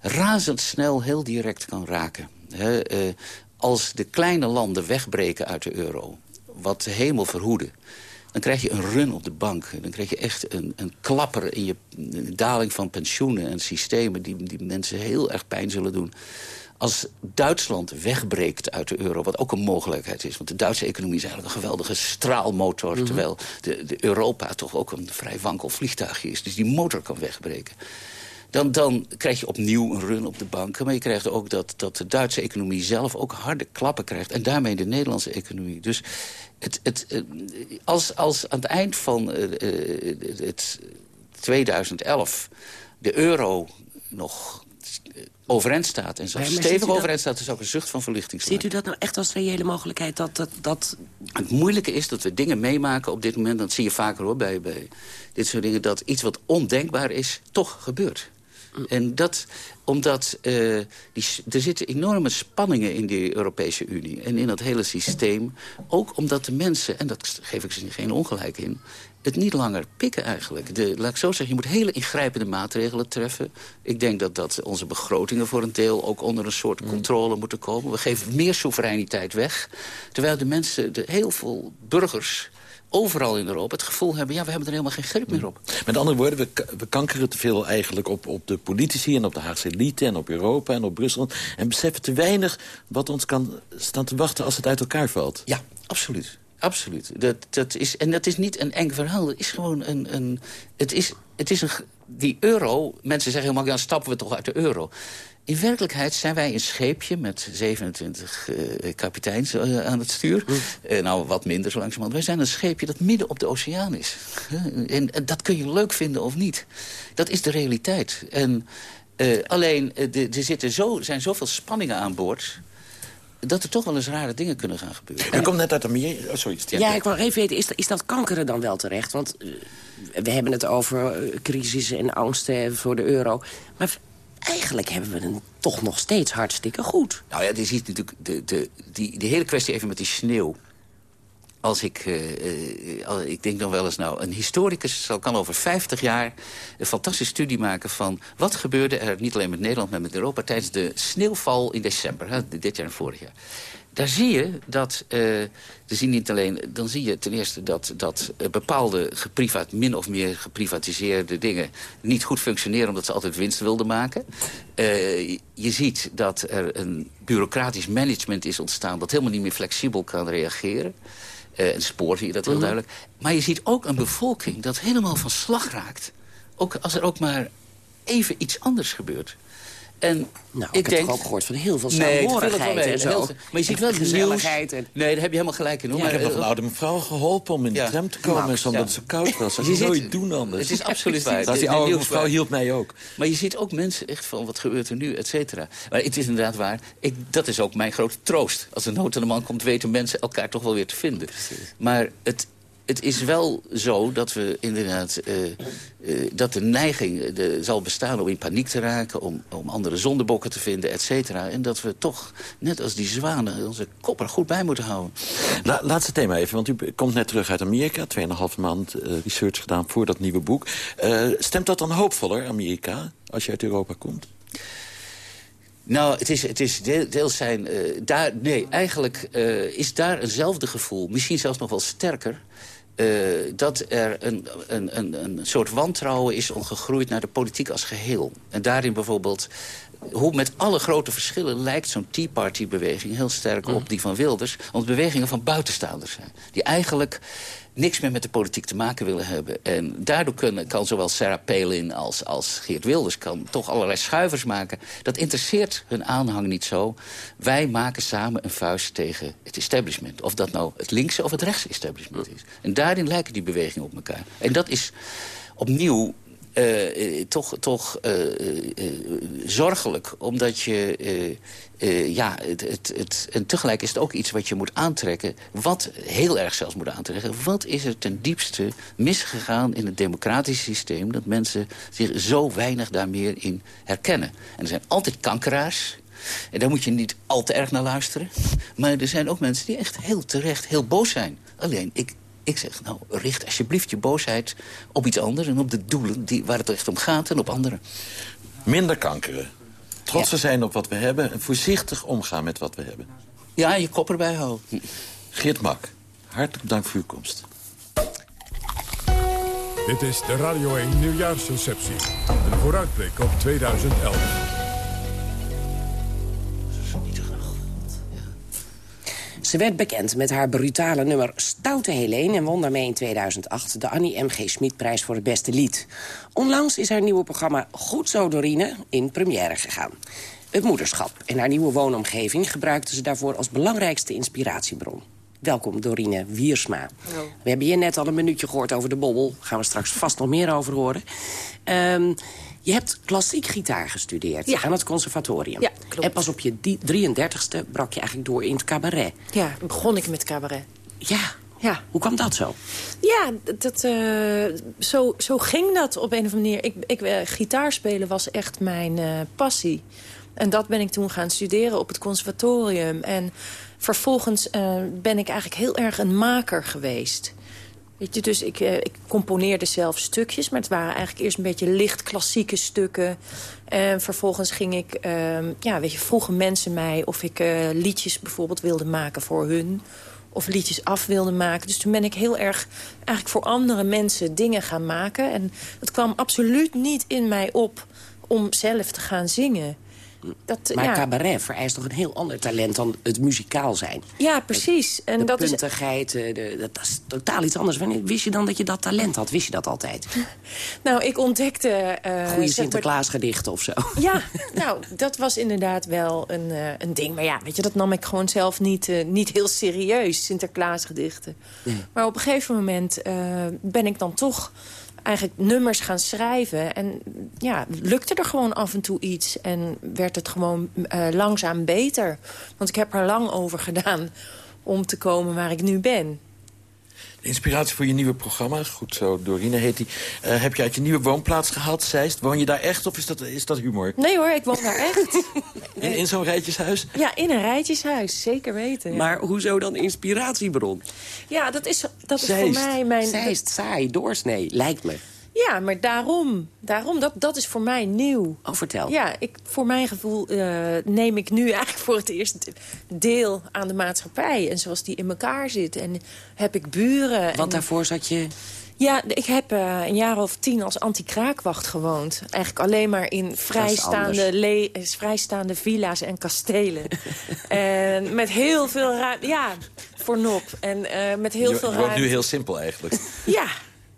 razendsnel heel direct kan raken. Eh, als de kleine landen wegbreken uit de euro... wat de hemel verhoede... dan krijg je een run op de bank. Dan krijg je echt een, een klapper in je daling van pensioenen en systemen... Die, die mensen heel erg pijn zullen doen. Als Duitsland wegbreekt uit de euro, wat ook een mogelijkheid is... want de Duitse economie is eigenlijk een geweldige straalmotor... terwijl de, de Europa toch ook een vrij wankel vliegtuigje is. Dus die motor kan wegbreken. Dan, dan krijg je opnieuw een run op de banken. Maar je krijgt ook dat, dat de Duitse economie zelf ook harde klappen krijgt. En daarmee de Nederlandse economie. Dus het, het, eh, als, als aan het eind van eh, eh, het 2011 de euro nog overeind staat... en ziet stevig overeind staat... is ook een zucht van verlichting. Ziet u dat nou echt als reële mogelijkheid? Dat, dat, dat... Het moeilijke is dat we dingen meemaken op dit moment... dat zie je vaker hoor, bij, bij dit soort dingen... dat iets wat ondenkbaar is, toch gebeurt. En dat omdat eh, die, er zitten enorme spanningen in die Europese Unie... en in dat hele systeem. Ook omdat de mensen, en dat geef ik ze geen ongelijk in... het niet langer pikken eigenlijk. De, laat ik zo zeggen, je moet hele ingrijpende maatregelen treffen. Ik denk dat, dat onze begrotingen voor een deel ook onder een soort controle moeten komen. We geven meer soevereiniteit weg. Terwijl de mensen, de, heel veel burgers overal in Europa het gevoel hebben... ja, we hebben er helemaal geen grip meer op. Met andere woorden, we, we kankeren te veel eigenlijk op, op de politici... en op de Haagse elite en op Europa en op Brussel... en beseffen te weinig wat ons kan staan te wachten als het uit elkaar valt. Ja, absoluut. Absoluut. Dat, dat is, en dat is niet een eng verhaal. Het is gewoon een... een het is, het is een, die euro... Mensen zeggen helemaal, dan stappen we toch uit de euro. In werkelijkheid zijn wij een scheepje met 27 eh, kapiteins eh, aan het stuur. Eh, nou, wat minder zo langzamerhand. Wij zijn een scheepje dat midden op de oceaan is. En, en dat kun je leuk vinden of niet. Dat is de realiteit. En eh, alleen, er zitten zo, zijn zoveel spanningen aan boord dat er toch wel eens rare dingen kunnen gaan gebeuren. U komt net uit Amerika. Oh, sorry, Stian. Ja, ik wou even weten, is, dat- is dat kankeren dan wel terecht? Want we hebben het over crisis en angsten voor de euro. Maar eigenlijk hebben we het toch nog steeds hartstikke goed. Nou ja, je ziet natuurlijk de, de, die, die hele kwestie even met die sneeuw. Als ik, eh, eh, ik denk dan wel eens nou, een historicus zal, kan over 50 jaar een fantastische studie maken van wat gebeurde er niet alleen met Nederland, maar met Europa tijdens de sneeuwval in december, hè, dit jaar en vorig jaar. daar zie je dat, uh, zie niet alleen, dan zie je ten eerste dat, dat uh, bepaalde geprivat, min of meer geprivatiseerde dingen niet goed functioneren omdat ze altijd winst wilden maken. Je ziet dat er een bureaucratisch management is ontstaan dat helemaal niet meer flexibel kan reageren. Uh, en spoor zie je dat heel Mhm. duidelijk. Maar je ziet ook een bevolking dat helemaal van slag raakt. Ook als er ook maar even iets anders gebeurt. En Nou, ik, ik heb denk, toch ook gehoord van heel veel saamhorigheid en zo. Heel Maar je ziet wel gezelligheid en- Nee, daar heb je helemaal gelijk in. Hoor. Ja, ik maar, heb nog eh, een oude mevrouw geholpen om in de Ja. tram te komen... Max, omdat ja. zo koud was. Dat Je ziet- nooit doen anders. Het is absoluut waar. Dat die De- de oude mevrouw hielp mij ook. Maar je ziet ook mensen echt van, wat gebeurt er nu, et cetera. Maar het is inderdaad waar. Ik, dat is ook mijn grote troost. Als er nood aan de man komt, weten mensen elkaar toch wel weer te vinden. Maar het, het is wel zo dat we inderdaad... eh, eh, dat de neiging eh, de, zal bestaan om in paniek te raken... om, om andere zondebokken te vinden, et cetera. En dat we toch, net als die zwanen, onze kop er goed bij moeten houden. La- laatste thema even, want u komt net terug uit Amerika. 2,5 maand research gedaan voor dat nieuwe boek. Stemt dat dan hoopvoller, Amerika, als je uit Europa komt? Nou, het is, het is deel- deels zijn... daar, nee, eigenlijk is daar eenzelfde gevoel. Misschien zelfs nog wel sterker. Eh, dat er een, een, een, een soort wantrouwen is omgegroeid naar de politiek als geheel. En daarin bijvoorbeeld... Hoe met alle grote verschillen lijkt zo'n Tea Party-beweging heel sterk op die van Wilders. Omdat bewegingen van buitenstaanders zijn. Die eigenlijk niks meer met de politiek te maken willen hebben. En daardoor kunnen, kan zowel Sarah Palin als, als Geert Wilders kan toch allerlei schuivers maken. Dat interesseert hun aanhang niet zo. Wij maken samen een vuist tegen het establishment. Of dat nou het linkse of het rechtse establishment is. En daarin lijken die bewegingen op elkaar. En dat is opnieuw eh, toch, toch eh, zorgelijk. Omdat je... ja, het, het, het, en tegelijk is het ook iets wat je moet aantrekken. Wat heel erg zelfs moet aantrekken. Wat is er ten diepste misgegaan in het democratische systeem... dat mensen zich zo weinig daar meer in herkennen? En er zijn altijd kankeraars... En daar moet je niet al te erg naar luisteren. Maar er zijn ook mensen die echt heel terecht heel boos zijn. Alleen, ik, ik zeg, nou, richt alsjeblieft je boosheid op iets anders... en op de doelen die, waar het echt om gaat en op anderen. Minder kankeren. Trots zijn op wat we hebben en voorzichtig omgaan met wat we hebben. Ja, je kop erbij houden. Geert Mak, hartelijk dank voor uw komst. Dit is de Radio 1 Nieuwjaarsreceptie. Een vooruitblik op 2011. Ze werd bekend met haar brutale nummer Stoute Helene... en won daarmee in 2008 de Annie M.G. Schmidprijs voor het beste lied. Onlangs is haar nieuwe programma Goed Zo Dorine in première gegaan. Het moederschap en haar nieuwe woonomgeving... gebruikte ze daarvoor als belangrijkste inspiratiebron. Welkom, Dorine Wiersma. We hebben hier net al een minuutje gehoord over de bobbel. Daar gaan we straks vast nog meer over horen. Ehm, je hebt klassiek gitaar gestudeerd aan het conservatorium. Ja, klopt. En pas op je die- 33ste brak je eigenlijk door in het cabaret. Ja, begon ik met cabaret. Ja, ja. hoe kwam dat zo? Ja, dat, eh, zo, zo ging dat op een of andere manier. Ik, ik, eh, gitaarspelen was echt mijn eh, passie. En dat ben ik toen gaan studeren op het conservatorium. En vervolgens ben ik eigenlijk heel erg een maker geweest. Dus ik, eh, ik componeerde zelf stukjes, maar het waren eigenlijk eerst een beetje licht klassieke stukken. En vervolgens ging ik, ehm, ja, weet je, vroegen mensen mij of ik eh, liedjes bijvoorbeeld wilde maken voor hun. Of liedjes af wilde maken. Dus toen ben ik heel erg eigenlijk voor andere mensen dingen gaan maken. En het kwam absoluut niet in mij op om zelf te gaan zingen. Dat, Maar ja. cabaret vereist toch een heel ander talent dan het muzikaal zijn. Ja, precies. En de dat is puntigheid, eh, de, dat, dat is totaal iets anders. Wanneer wist je dan dat je dat talent had? Wist je dat altijd? Nou, ik ontdekte... zeg Goede Sinterklaasgedichten of zo. Ja, nou, dat was inderdaad wel een, eh, een ding. Maar ja, weet je, dat nam ik gewoon zelf niet, niet heel serieus, Sinterklaasgedichten. Maar op een gegeven moment ben ik dan toch eigenlijk nummers gaan schrijven. En ja, lukte er gewoon af en toe iets. En werd het gewoon eh, langzaam beter. Want ik heb er lang over gedaan om te komen waar ik nu ben. Inspiratie voor je nieuwe programma, goed zo, Dorine heet die... eh, heb je uit je nieuwe woonplaats gehaald, Zeist? Woon je daar echt of is dat, is dat humor? Nee hoor, ik woon daar echt. In, in zo'n rijtjeshuis? Ja, in een rijtjeshuis, zeker weten. ja. Maar hoezo dan inspiratiebron? Ja, dat is, dat is Zeist. voor mij mijn... Zeist, saai, doorsnee, lijkt me. Ja, maar daarom. daarom dat, dat is voor mij nieuw. Oh, vertel. Ja, ik, voor mijn gevoel uh, neem ik nu eigenlijk voor het eerst deel aan de maatschappij. En zoals die in elkaar zit. En heb ik buren. Want en, daarvoor zat je... Ja, ik heb uh, een jaar of tien als anti-kraakwacht gewoond. Eigenlijk alleen maar in vrijstaande, vrijstaande villa's en kastelen. en met heel veel ruimte. Ja, voor nop. En uh, met heel je, veel ruimte. nu heel simpel eigenlijk. Ja,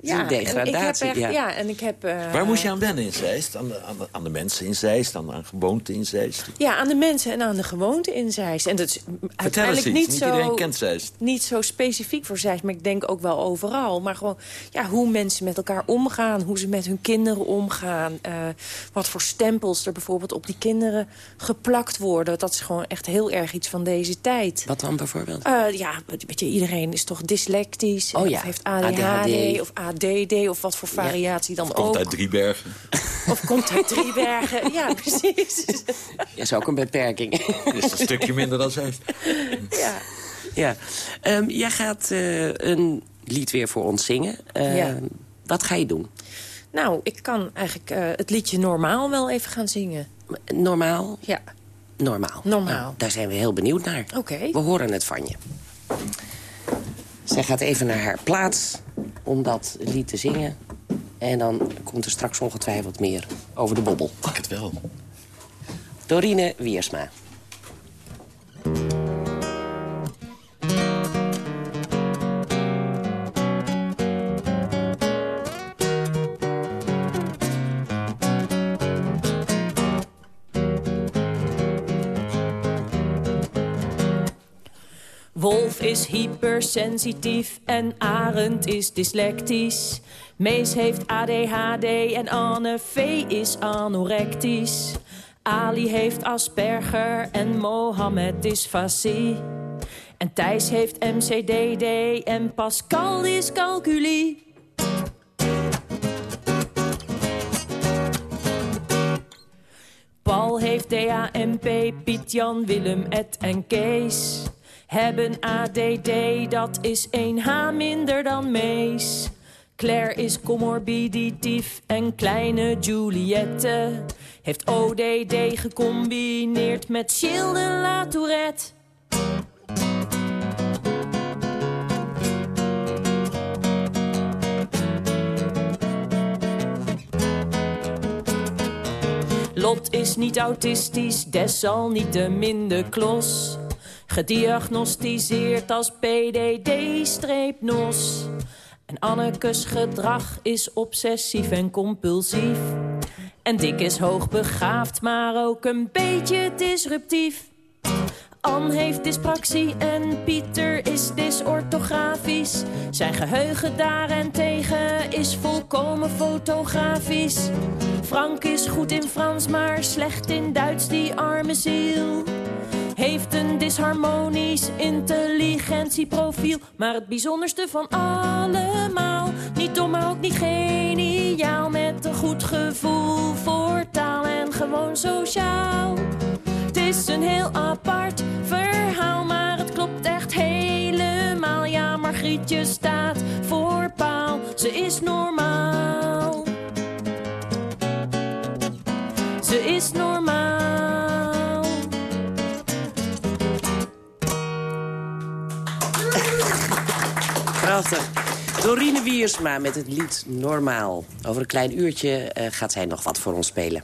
ja, een degradatie. En ik heb echt, ja. en ik heb... Uh, Waar moest je aan wennen in Zeist? Aan de, aan de, aan de mensen in Zeist, aan, aan gewoonten in Zeist? Ja, aan de mensen en aan de gewoonten in Zeist. En dat is uiteindelijk eens niet, niet zo... iedereen kent Zeist. Niet zo specifiek voor Zeist, maar ik denk ook wel overal. Maar gewoon ja, hoe mensen met elkaar omgaan, hoe ze met hun kinderen omgaan. Uh, wat voor stempels er bijvoorbeeld op die kinderen geplakt worden. Dat is gewoon echt heel erg iets van deze tijd. Wat dan bijvoorbeeld? Uh, ja, weet je, iedereen is toch dyslectisch. Oh, ja. Of heeft ADHD, ADHD. of ADD of wat voor variatie dan of ook. komt uit Driebergen. Of komt uit Driebergen, ja, precies. Ja, is ook een beperking. Dat is een stukje minder dan Zeist. Ja. ja. Um, jij gaat uh, een lied weer voor ons zingen. Uh, ja. Wat ga je doen? Nou, ik kan eigenlijk uh, het liedje Normaal wel even gaan zingen. Normaal? Ja. Normaal. Normaal. Nou, daar zijn we heel benieuwd naar. Oké. Okay. We horen het van je. Zij gaat even naar haar plaats om dat lied te zingen. En dan komt er straks ongetwijfeld meer over de bobbel. Ik het wel. Dorine Wiersma. Is hypersensitief en Arend is dyslectisch. Mees heeft ADHD en Anne V is anorectisch. Ali heeft Asperger en Mohammed dysfasie. En Thijs heeft MCDD en Pascal is calculie. Paul heeft DAMP, Piet, Jan, Willem, Ed en Kees hebben ADD, dat is 1H minder dan Mees. Claire is comorbiditief en kleine Juliette heeft ODD gecombineerd met Schilden La Tourette. Lot is niet autistisch, desalniettemin de klos. Gediagnosticeerd als PDD-nos. En Annekes gedrag is obsessief en compulsief. En Dick is hoogbegaafd, maar ook een beetje disruptief. Anne heeft dyspraxie en Pieter is dysorthografisch. Zijn geheugen daarentegen is volkomen fotografisch. Frank is goed in Frans, maar slecht in Duits, die arme ziel heeft een disharmonisch intelligentieprofiel. Maar het bijzonderste van allemaal, niet dom, maar ook niet geniaal. Met een goed gevoel voor taal en gewoon sociaal. Het is een heel apart verhaal, maar het klopt echt helemaal. Ja, Margrietje staat voor paal, ze is normaal. graça. Dorine Wiersma met het lied Normaal. Over een klein uurtje uh, gaat zij nog wat voor ons spelen.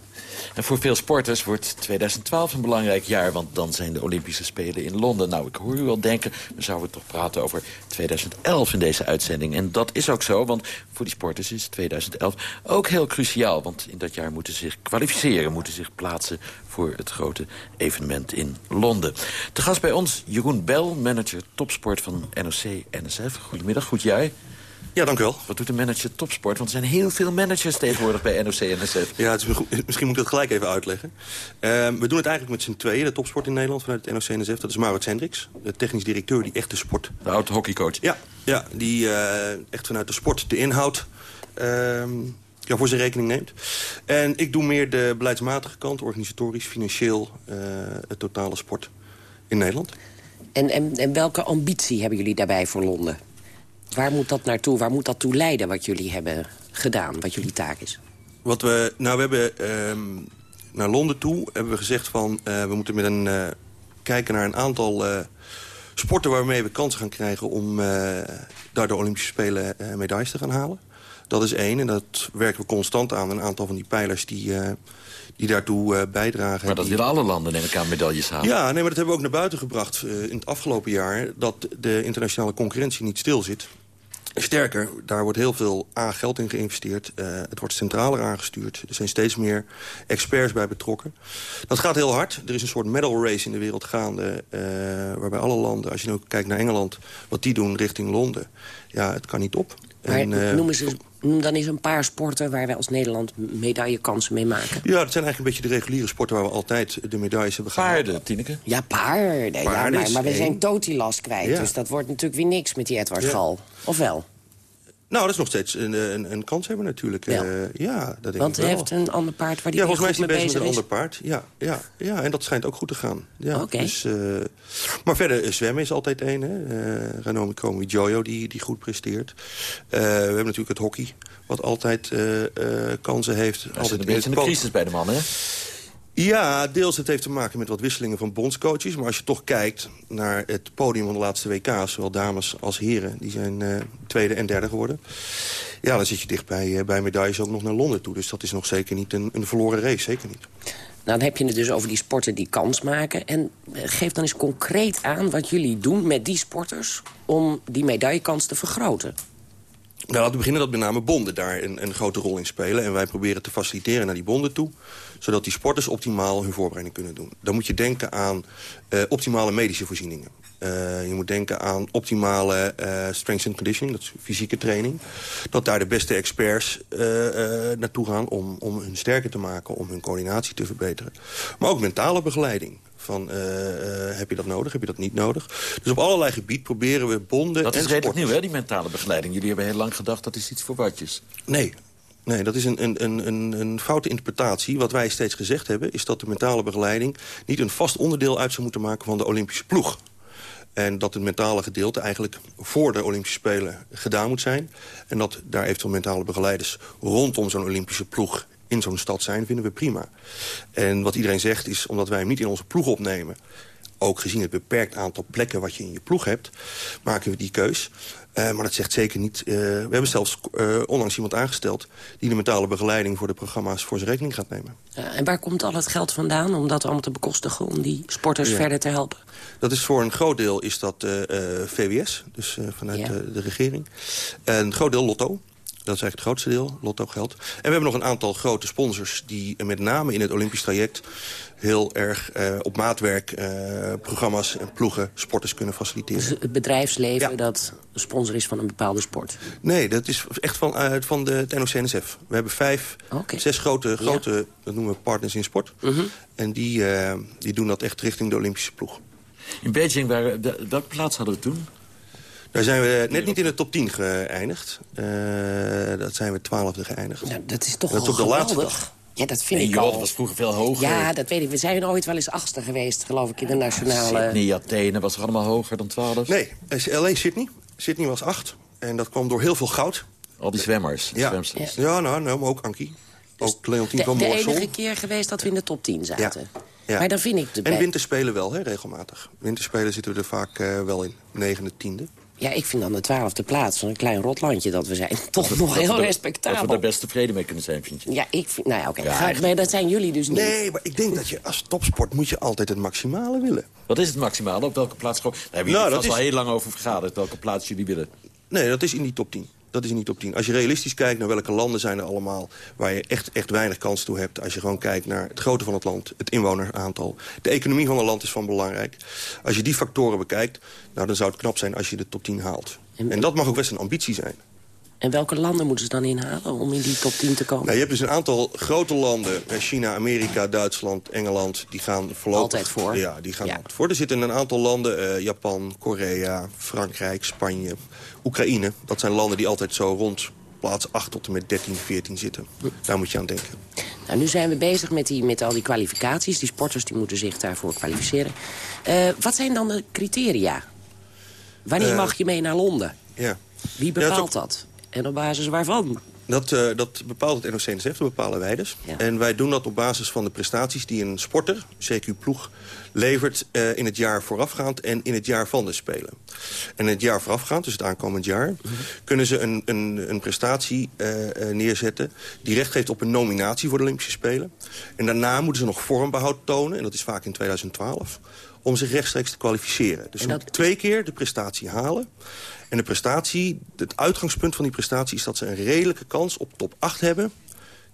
En voor veel sporters wordt 2012 een belangrijk jaar... want dan zijn de Olympische Spelen in Londen. Nou, ik hoor u al denken, we zouden toch praten over 2011 in deze uitzending. En dat is ook zo, want voor die sporters is 2011 ook heel cruciaal. Want in dat jaar moeten ze zich kwalificeren, moeten zich plaatsen... voor het grote evenement in Londen. Te gast bij ons Jeroen Bel, manager topsport van NOC-NSF. Goedemiddag, goed jij? Ja, dank u wel. Wat doet de manager topsport? Want er zijn heel veel managers tegenwoordig bij NOC-NSF. Ja, het is, misschien moet ik dat gelijk even uitleggen. Uh, we doen het eigenlijk met z'n tweeën, de topsport in Nederland vanuit het NOC-NSF. Dat is Maurits Hendricks, de technisch directeur die echt de sport... De oude hockeycoach. Ja, ja die uh, echt vanuit de sport de inhoud uh, ja, voor zijn rekening neemt. En ik doe meer de beleidsmatige kant, organisatorisch, financieel, uh, het totale sport in Nederland. En, en, en welke ambitie hebben jullie daarbij voor Londen? Waar moet dat naartoe? Waar moet dat toe leiden wat jullie hebben gedaan? Wat jullie taak is? Wat we, nou, we hebben ehm, naar Londen toe hebben we gezegd van... eh, we moeten met een, eh, kijken naar een aantal eh, sporten... waarmee we kansen gaan krijgen om eh, daar de Olympische Spelen eh, medailles te gaan halen. Dat is één en dat werken we constant aan. Een aantal van die pijlers die, eh, die daartoe eh, bijdragen. Maar dat willen alle landen, neem ik aan, medailles halen. ja, nee, maar dat hebben we ook naar buiten gebracht eh, in het afgelopen jaar... dat de internationale concurrentie niet stil zit. Sterker, daar wordt heel veel A, geld in geïnvesteerd. Eh, het wordt centraler aangestuurd. Er zijn steeds meer experts bij betrokken. Dat gaat heel hard. Er is een soort medal race in de wereld gaande... eh, waarbij alle landen, als je nu kijkt naar Engeland... wat die doen richting Londen, ja, het kan niet op. Maar En, eh, noemen ze, noem dan eens een paar sporten... waar wij als Nederland medaillekansen mee maken. Ja, dat zijn eigenlijk een beetje de reguliere sporten... waar we altijd de medailles hebben gehaald. Paarden, Tineke. Ja, paarden. ja, Paarden maar, is maar we één. zijn Totilas kwijt. Ja. Dus dat wordt natuurlijk weer niks met die Edward Ja. Gal. Of wel? Nou, dat is nog steeds een, een, een kans hebben natuurlijk. Wel. Eh, ja, dat denk Want ik wel. hij heeft een ander paard waar hij ja, volgens mij is hij bezig met een ander paard. Ja, ja, ja, en dat schijnt ook goed te gaan. Ja, Oké. dus, eh, maar verder, eh, zwemmen is altijd één. hè. Eh Ranomi Komi Jojo, die, die goed presteert. Eh, we hebben natuurlijk het hockey, wat altijd eh, eh, kansen heeft. Zit altijd een beetje in de crisis bij de mannen, hè? Ja, deels het heeft te maken met wat wisselingen van bondscoaches. Maar als je toch kijkt naar het podium van de laatste WK's... zowel dames als heren, die zijn eh, tweede en derde geworden. Ja, dan zit je dicht bij, eh, bij medailles ook nog naar Londen toe. Dus dat is nog zeker niet een, een verloren race, zeker niet. Nou, dan heb je het dus over die sporten die kans maken. En eh, geef dan eens concreet aan wat jullie doen met die sporters... om die medaillekans te vergroten. Nou, laten we beginnen dat met name bonden daar een, een grote rol in spelen. En wij proberen te faciliteren naar die bonden toe. Zodat die sporters optimaal hun voorbereiding kunnen doen. Dan moet je denken aan eh, optimale medische voorzieningen. Eh, je moet denken aan optimale eh, strength and conditioning, dat is fysieke training. Dat daar de beste experts naartoe gaan om, om hun sterker te maken... om hun coördinatie te verbeteren. Maar ook mentale begeleiding. Van, heb je dat nodig, heb je dat niet nodig? Dus op allerlei gebied proberen we bonden Dat is redelijk nieuw, hè, die mentale begeleiding. Jullie hebben heel lang gedacht dat is iets voor watjes. Nee. Nee, dat is een, een, een, een, foute interpretatie. Wat wij steeds gezegd hebben, is dat de mentale begeleiding... niet een vast onderdeel uit zou moeten maken van de Olympische ploeg. En dat het mentale gedeelte eigenlijk voor de Olympische Spelen gedaan moet zijn. En dat daar eventueel mentale begeleiders rondom zo'n Olympische ploeg in zo'n stad zijn, vinden we prima. En wat iedereen zegt is, omdat wij hem niet in onze ploeg opnemen... ook gezien het beperkt aantal plekken wat je in je ploeg hebt... maken we die keus. Eh, maar dat zegt zeker niet... eh, we hebben zelfs eh, onlangs iemand aangesteld... die de mentale begeleiding voor de programma's voor zijn rekening gaat nemen. En waar komt al het geld vandaan om dat allemaal te bekostigen... om die sporters Ja. verder te helpen? Dat is voor een groot deel is dat VWS, dus vanuit Ja. de, de regering. En een groot deel Lotto. Dat is eigenlijk het grootste deel, Lotto geld. En we hebben nog een aantal grote sponsors... die met name in het Olympisch traject... heel erg eh, op maatwerk eh, programma's en ploegen sporters kunnen faciliteren. Dus het bedrijfsleven dat sponsor is van een bepaalde sport. Nee, dat is echt van, eh, van de, het NOC-NSF. We hebben vijf, zes grote, grote dat noemen we partners in sport. Mhm. En die, eh, die doen dat echt richting de Olympische ploeg. In Beijing, waren, de- welke plaats hadden we toen? Daar zijn we net niet in de top 10 geëindigd. Eh, dat zijn we twaalfde geëindigd. dat is toch dat is op de laatste geweldig. dag. Ja, dat vind Nee, ik joh, al. dat was vroeger veel hoger. Ja, dat weet ik. We zijn ooit wel eens achtste geweest, geloof ik, in de nationale... Sydney, Athene was toch allemaal hoger dan 12? Nee, alleen Sydney. Sydney was acht. En dat kwam door heel veel goud. Al die zwemmers, Ja, zwemsters. ja nou, nou, maar ook Ankie. ook Leontien de, van de Moorsel. enige keer geweest dat we in de top 10 zaten. Ja. Maar dan vind ik... De En winterspelen wel, hè, regelmatig. Winterspelen zitten we er vaak eh, wel in. Negende, tiende. Ja, ik vind dan de twaalfde plaats van een klein rotlandje dat we zijn... toch nog Dat heel respectabel. Dat we er best tevreden mee kunnen zijn, vind je? Ja, ik vind... Nou ja, oké. Ja, maar dat zijn jullie dus niet. Nee, maar ik denk dat je als topsport moet je altijd het maximale willen. Wat is het maximale? Op welke plaats? Daar hebben jullie Nou, vast dat al heel lang over vergaderd. Welke plaats jullie willen. Nee, dat is in die top 10. Dat is in die top 10. Als je realistisch kijkt naar welke landen zijn er allemaal... waar je echt, echt weinig kans toe hebt. Als je gewoon kijkt naar het grootte van het land, het inwoneraantal. De economie van het land is van belangrijk. Als je die factoren bekijkt, nou, dan zou het knap zijn als je de top 10 haalt. En dat mag ook best een ambitie zijn. En welke landen moeten ze dan inhalen om in die top 10 te komen? Nou, je hebt dus een aantal grote landen, eh, China, Amerika, Duitsland, Engeland, die gaan voorlopig... Altijd voor. Ja, die gaan altijd voor. Er zitten een aantal landen, eh, Japan, Korea, Frankrijk, Spanje, Oekraïne. Dat zijn landen die altijd zo rond plaats 8 tot en met 13, 14 zitten. Daar moet je aan denken. Nou, nu zijn we bezig met, die, met al die kwalificaties. Die sporters die moeten zich daarvoor kwalificeren. Eh, wat zijn dan de criteria? Wanneer mag je mee naar Londen? Ja. Wie bepaalt dat? En op basis waarvan? Dat, uh, dat bepaalt het NOC-NSF, dat bepalen wij dus. Ja. En wij doen dat op basis van de prestaties die een sporter, CQ-ploeg, levert uh, in het jaar voorafgaand en in het jaar van de Spelen. En in het jaar voorafgaand, dus het aankomend jaar... Mm -hmm. kunnen ze een, een, een prestatie uh, neerzetten die recht geeft op een nominatie voor de Olympische Spelen. En daarna moeten ze nog vormbehoud tonen, en dat is vaak in 2012 om zich rechtstreeks te kwalificeren. Dus dat... twee keer de prestatie halen. En de prestatie, het uitgangspunt van die prestatie... is dat ze een redelijke kans op top 8 hebben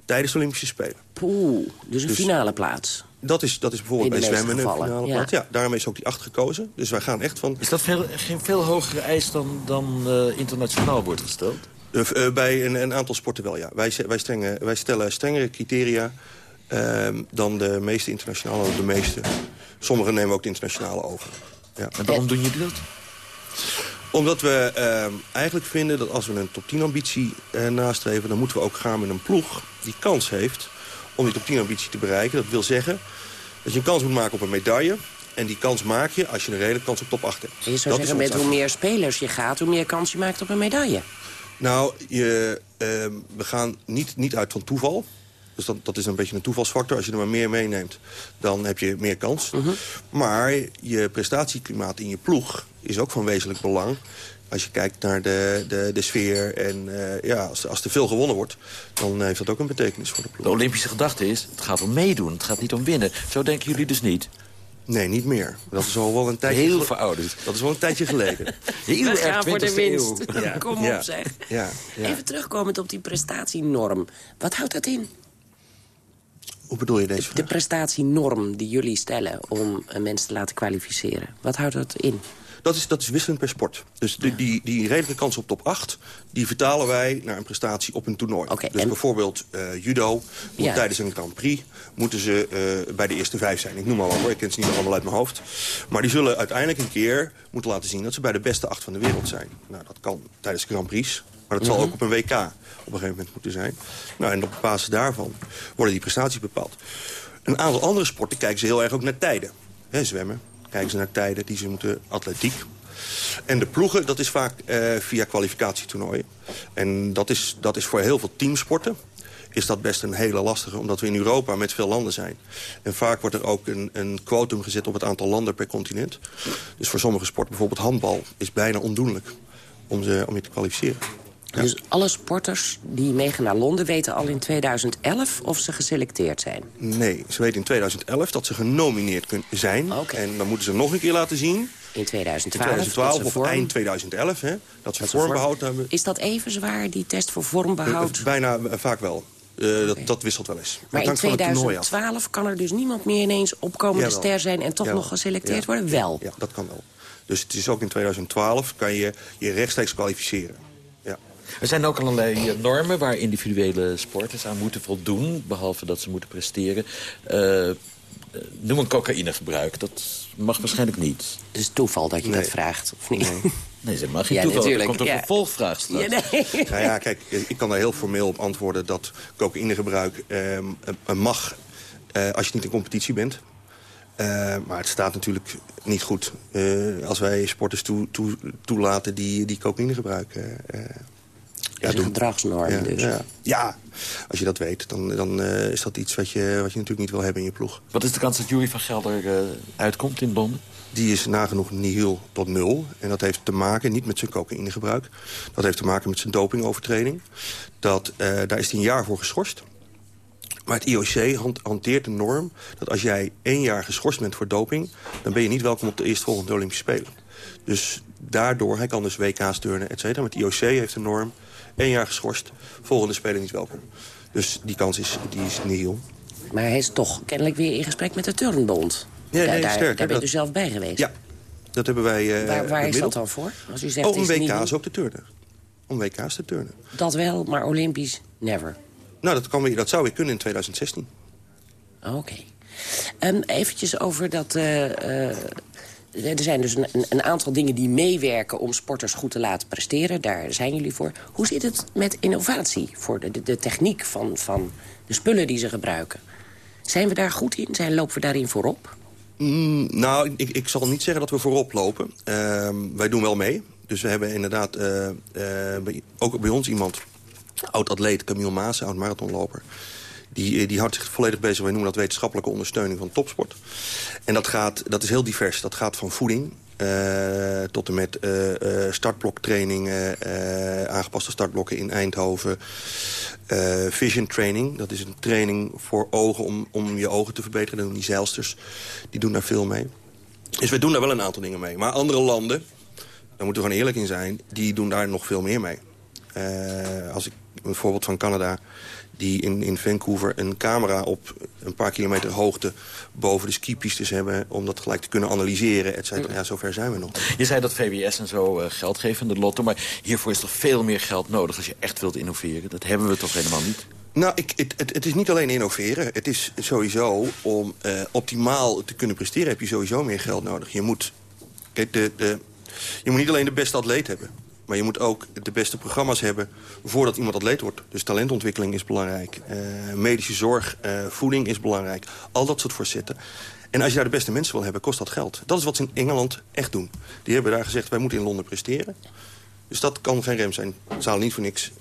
tijdens de Olympische Spelen. Poeh, dus een dus, finale plaats. Dat is, dat is bijvoorbeeld bij zwemmen een finale ja. plaats. Ja, daarom is ook die 8 gekozen. Dus wij gaan echt van... Is dat veel, geen veel hogere eis dan, dan uh, internationaal wordt gesteld? Uh, uh, bij een, een, aantal sporten wel, ja. Wij, wij, strenge, wij stellen strengere criteria ehm, dan de meeste internationale, de meeste. Sommigen nemen ook de internationale over. Ja. En waarom doen jullie dat? Omdat we uh, eigenlijk vinden dat als we een top 10 ambitie uh, nastreven... dan moeten we ook gaan met een ploeg die kans heeft om die top 10 ambitie te bereiken. Dat wil zeggen dat je een kans moet maken op een medaille... En die kans maak je als je een redelijke kans op top 8 hebt. Je zou dat zeggen, met hoe meer spelers je gaat... hoe meer kans je maakt op een medaille. Nou, je, uh, we gaan niet, niet uit van toeval. Dus dat, dat is een beetje een toevalsfactor. Als je er maar meer meeneemt, dan heb je meer kans. Mhm. Uh -huh. Maar je prestatieklimaat in je ploeg is ook van wezenlijk belang. Als je kijkt naar de, de, de sfeer en uh, ja, als, als er veel gewonnen wordt... dan heeft dat ook een betekenis voor de ploeg. De Olympische gedachte is, het gaat om meedoen, het gaat niet om winnen. Zo denken jullie dus niet? Nee, niet meer. Dat is al wel een tijdje Heel verouderd. Dat is wel een tijdje geleden. Heel We gaan voor de winst. Ja. Kom ja. op, zeg. Ja. Ja. Even terugkomend op die prestatienorm. Wat houdt dat in? Hoe bedoel je deze vraag? De prestatienorm die jullie stellen om een mens te laten kwalificeren. Wat houdt dat in? Dat is, dat is wisselend per sport. Dus de, die, die redelijke kans op top 8... die vertalen wij naar een prestatie op een toernooi. Okay, dus en... bijvoorbeeld uh, judo Ja. tijdens een Grand Prix... moeten ze uh, bij de eerste vijf zijn. Ik noem maar wat hoor, ik ken ze niet allemaal uit mijn hoofd. Maar die zullen uiteindelijk een keer moeten laten zien... dat ze bij de beste acht van de wereld zijn. Nou, dat kan tijdens Grand Prix... Maar dat zal Mhm. ook op een WK op een gegeven moment moeten zijn. Nou, en op basis daarvan worden die prestaties bepaald. Een aantal andere sporten kijken ze heel erg ook naar tijden. Zwemmen kijken ze naar tijden die ze moeten... Atletiek. En de ploegen, dat is vaak eh, via kwalificatietoernooien. En dat is, dat is voor heel veel teamsporten is dat best een hele lastige, omdat we in Europa met veel landen zijn. En vaak wordt er ook een, een quotum gezet op het aantal landen per continent. Dus voor sommige sporten, bijvoorbeeld handbal, is bijna ondoenlijk om, ze, om je te kwalificeren. Ja. Dus alle sporters die meegaan naar Londen weten al in 2011 of ze geselecteerd zijn? Nee, ze weten in 2011 dat ze genomineerd kunnen zijn. En dan moeten ze nog een keer laten zien... In 2012, in 2012 of vorm... eind 2011, hè, dat ze dat vormbehoud hebben. Is dat even zwaar, die test voor vormbehoud? Uh, bijna, uh, vaak wel. Uh, okay. dat, dat, wisselt wel eens. Maar in 2012 kan er dus niemand meer ineens opkomende ster zijn... en toch nog geselecteerd ja. worden? Wel. Ja, dat kan wel. Dus het is ook in 2012 kan je je rechtstreeks kwalificeren. Er zijn ook allerlei normen waar individuele sporters aan moeten voldoen... behalve dat ze moeten presteren. Uh, noem een cocaïnegebruik. Dat mag waarschijnlijk niet. Het is toeval dat je nee. dat vraagt, of niet? Nee, nee dat mag geen ja, toeval. Natuurlijk. Er komt een ja. vervolgvraag straks. Ja, nee. nou ja, kijk, ik kan daar heel formeel op antwoorden... dat cocaïnegebruik eh, mag eh, als je niet in competitie bent. Uh, maar het staat natuurlijk niet goed uh, als wij sporters toe, toe, toelaten die, die cocaïne gebruiken. Ja, een gedragsnorm ja, dus. Ja, ja, als je dat weet, dan, dan is dat iets wat je, wat je natuurlijk niet wil hebben in je ploeg. Wat is de kans dat Jury van Gelder uitkomt in Londen? Die is nagenoeg nihil tot nul. En dat heeft te maken, niet met zijn cocaïnegebruik... dat heeft te maken met zijn dopingovertreding. Dat, daar is hij een jaar voor geschorst. Maar het IOC hanteert de norm dat als jij één jaar geschorst bent voor doping... dan ben je niet welkom op de eerstvolgende Olympische Spelen. Dus daardoor, hij kan dus WK's turnen, et cetera. Maar het IOC heeft een norm, één jaar geschorst, volgende Spelen niet welkom. Dus die kans is, die is nihil. Maar hij is toch kennelijk weer in gesprek met de Turnbond. Ja, nee, daar, sterk, daar bent dat... u zelf bij geweest. Ja, dat hebben wij uh, Waar, waar is dat dan voor? Als u zegt, oh, om WK's niet... ook te turnen. Om WK's te turnen. Dat wel, maar Olympisch never. Nou, dat, kan weer, dat zou weer kunnen in 2016. Oké. Okay. Um, eventjes over dat... Uh, uh, er zijn dus een, een, aantal dingen die meewerken om sporters goed te laten presteren. Daar zijn jullie voor. Hoe zit het met innovatie voor de, de, techniek van, van de spullen die ze gebruiken? Zijn we daar goed in? Zijn, lopen we daarin voorop? Mm, nou, ik, ik zal niet zeggen dat we voorop lopen. Uh, wij doen wel mee. Dus we hebben inderdaad uh, bij, ook bij ons iemand... oud-atleet Camille Maas, oud-marathonloper... Die, die houdt zich volledig bezig, wij noemen dat wetenschappelijke ondersteuning van topsport. En dat, gaat, dat is heel divers. Dat gaat van voeding uh, tot en met uh, startbloktrainingen, aangepaste startblokken in Eindhoven. vision training, dat is een training voor ogen om, om je ogen te verbeteren. Dat doen die zeilsters, die doen daar veel mee. Dus we doen daar wel een aantal dingen mee. Maar andere landen, daar moeten we gewoon eerlijk in zijn... die doen daar nog veel meer mee. als ik een voorbeeld van Canada die in, in Vancouver een camera op een paar kilometer hoogte... boven de skipistes hebben om dat gelijk te kunnen analyseren. Et cetera. Ja, zover zijn we nog. Je zei dat VWS en zo uh, geld geven, de lotto. Maar hiervoor is toch veel meer geld nodig als je echt wilt innoveren? Dat hebben we toch helemaal niet? Nou, ik, het, het, het, is niet alleen innoveren. Het is sowieso, om uh, optimaal te kunnen presteren... heb je sowieso meer geld nodig. Je moet, kijk, de, de, je moet niet alleen de beste atleet hebben. Maar je moet ook de beste programma's hebben voordat iemand atleet wordt. Dus talentontwikkeling is belangrijk. Uh, medische zorg, uh, voeding is belangrijk. Al dat soort voorzetten. En als je daar de beste mensen wil hebben, kost dat geld. Dat is wat ze in Engeland echt doen. Die hebben daar gezegd, wij moeten in Londen presteren. Dus dat kan geen rem zijn. Ze halen niet voor niks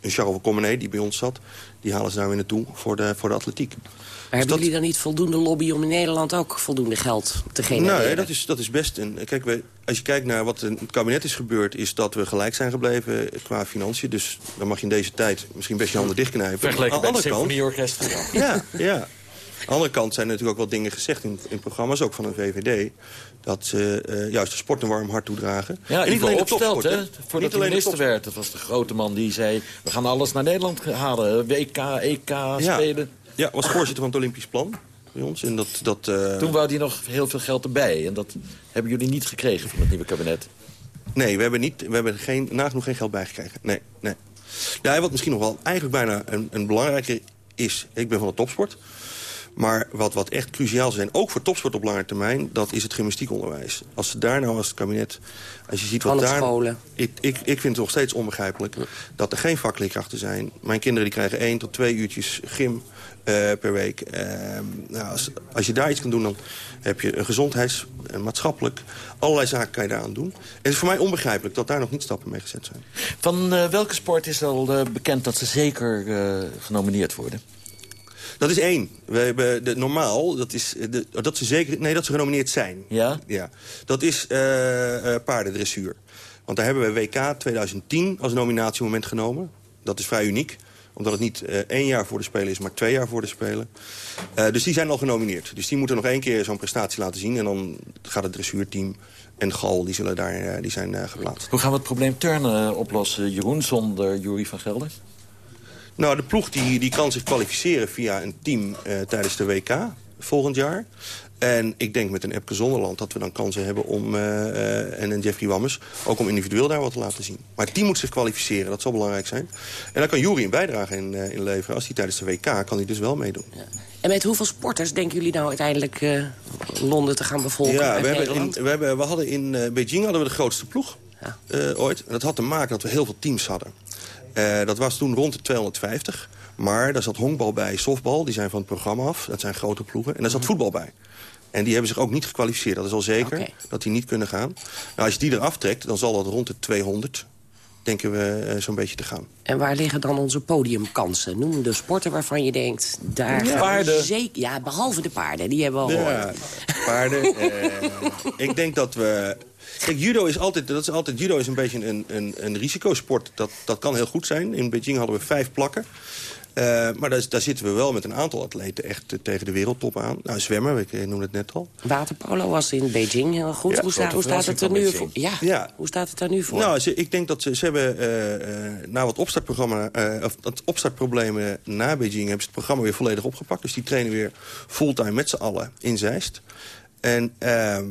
een Charles Comenet die bij ons zat. Die halen ze daar weer naartoe voor de, voor de atletiek. Maar hebben jullie dan niet voldoende lobby om in Nederland ook voldoende geld te genereren? Nee, dat is, dat is best. Een, kijk, wij, als je kijkt naar wat in het kabinet is gebeurd... is dat we gelijk zijn gebleven qua financiën. Dus dan mag je in deze tijd misschien best je handen dichtknijpen. Vergeleken met het symfonieorkest. Ja, ja. Aan de andere kant zijn er natuurlijk ook wel dingen gezegd in, in programma's, ook van een VVD. Dat ze uh, juist de sport een warm hart toedragen. Ja, en niet alleen opstelt, hè? Voordat hij minister werd. Dat was de grote man die zei... we gaan alles naar Nederland halen. WK, EK, ja. spelen. Ja, was voorzitter van het Olympisch Plan bij ons. En dat, dat, uh... Toen wou hij nog heel veel geld erbij. En dat hebben jullie niet gekregen van het nieuwe kabinet. Nee, we hebben, niet, we hebben geen, nagenoeg geen geld bijgekregen. Nee, nee. Ja, wat misschien nog wel eigenlijk bijna een, een belangrijker is... Ik ben van de topsport. Maar wat, wat echt cruciaal zijn, ook voor topsport op lange termijn... dat is het gymnastiekonderwijs. Als ze daar nou als het kabinet... Als je ziet wat daar, scholen. Ik, ik, ik vind het nog steeds onbegrijpelijk dat er geen vakleerkrachten zijn. Mijn kinderen die krijgen één tot twee uurtjes gym uh, per week. Uh, nou, als, als, je daar iets kan doen, dan heb je een gezondheids- en maatschappelijk... allerlei zaken kan je daaraan doen. Het is voor mij onbegrijpelijk dat daar nog niet stappen mee gezet zijn. Van uh, welke sport is al bekend dat ze zeker genomineerd worden? Dat is één. We hebben de, normaal, dat is, de, dat ze zeker, nee, dat ze genomineerd zijn. Ja? Ja. Dat is paardendressuur. Want daar hebben we WK 2010 als nominatiemoment genomen. Dat is vrij uniek omdat het niet uh, één jaar voor de Spelen is, maar twee jaar voor de Spelen. Uh, dus die zijn al genomineerd. Dus die moeten nog één keer zo'n prestatie laten zien. En dan gaat het dressuurteam en Gal, die, zullen daar, uh, die zijn geplaatst. Hoe gaan we het probleem turnen oplossen, Jeroen, zonder Jury van Gelder? Nou, de ploeg die, die kan zich kwalificeren via een team tijdens de WK volgend jaar. En ik denk met een Epke Zonderland dat we dan kansen hebben om... Uh, en een Jeffrey Wammers, ook om individueel daar wat te laten zien. Maar het team moet zich kwalificeren, dat zal belangrijk zijn. En daar kan Jury een bijdrage in, uh, in leveren. Als hij tijdens de WK kan hij dus wel meedoen. Ja. En met hoeveel sporters denken jullie nou uiteindelijk Londen te gaan bevolken? Ja, we, hebben in, we, hebben, we hadden in Beijing hadden we de grootste ploeg ja. ooit. En dat had te maken dat we heel veel teams hadden. Dat was toen rond de 250. Maar daar zat honkbal bij, softbal, die zijn van het programma af. Dat zijn grote ploegen. En daar zat voetbal bij. En die hebben zich ook niet gekwalificeerd. Dat is al zeker okay. dat die niet kunnen gaan. Nou, als je die eraf trekt, dan zal dat rond de 200 denken we uh, zo'n beetje te gaan. En waar liggen dan onze podiumkansen? Noem de sporten waarvan je denkt... daar ja, paarden. Zeker, ja, behalve de paarden, die hebben we al Ja, paarden. uh, ik denk dat we... Kijk, judo is altijd, dat is altijd, judo is een beetje een, een, een risicosport. Dat, dat kan heel goed zijn. In Beijing hadden we vijf plakken. Uh, maar daar, daar, zitten we wel met een aantal atleten echt uh, tegen de wereldtop aan. Nou, zwemmen, ik noemde het net al. Waterpolo was in Beijing heel goed. Ja, hoe, sta, hoe, staat het er nu voor? Ja, ja, hoe staat het er nu voor? Nou, ze, ik denk dat ze, ze hebben uh, na wat opstartprogramma, of dat opstartproblemen na Beijing... hebben ze het programma weer volledig opgepakt. Dus die trainen weer fulltime met z'n allen in Zeist. En ehm,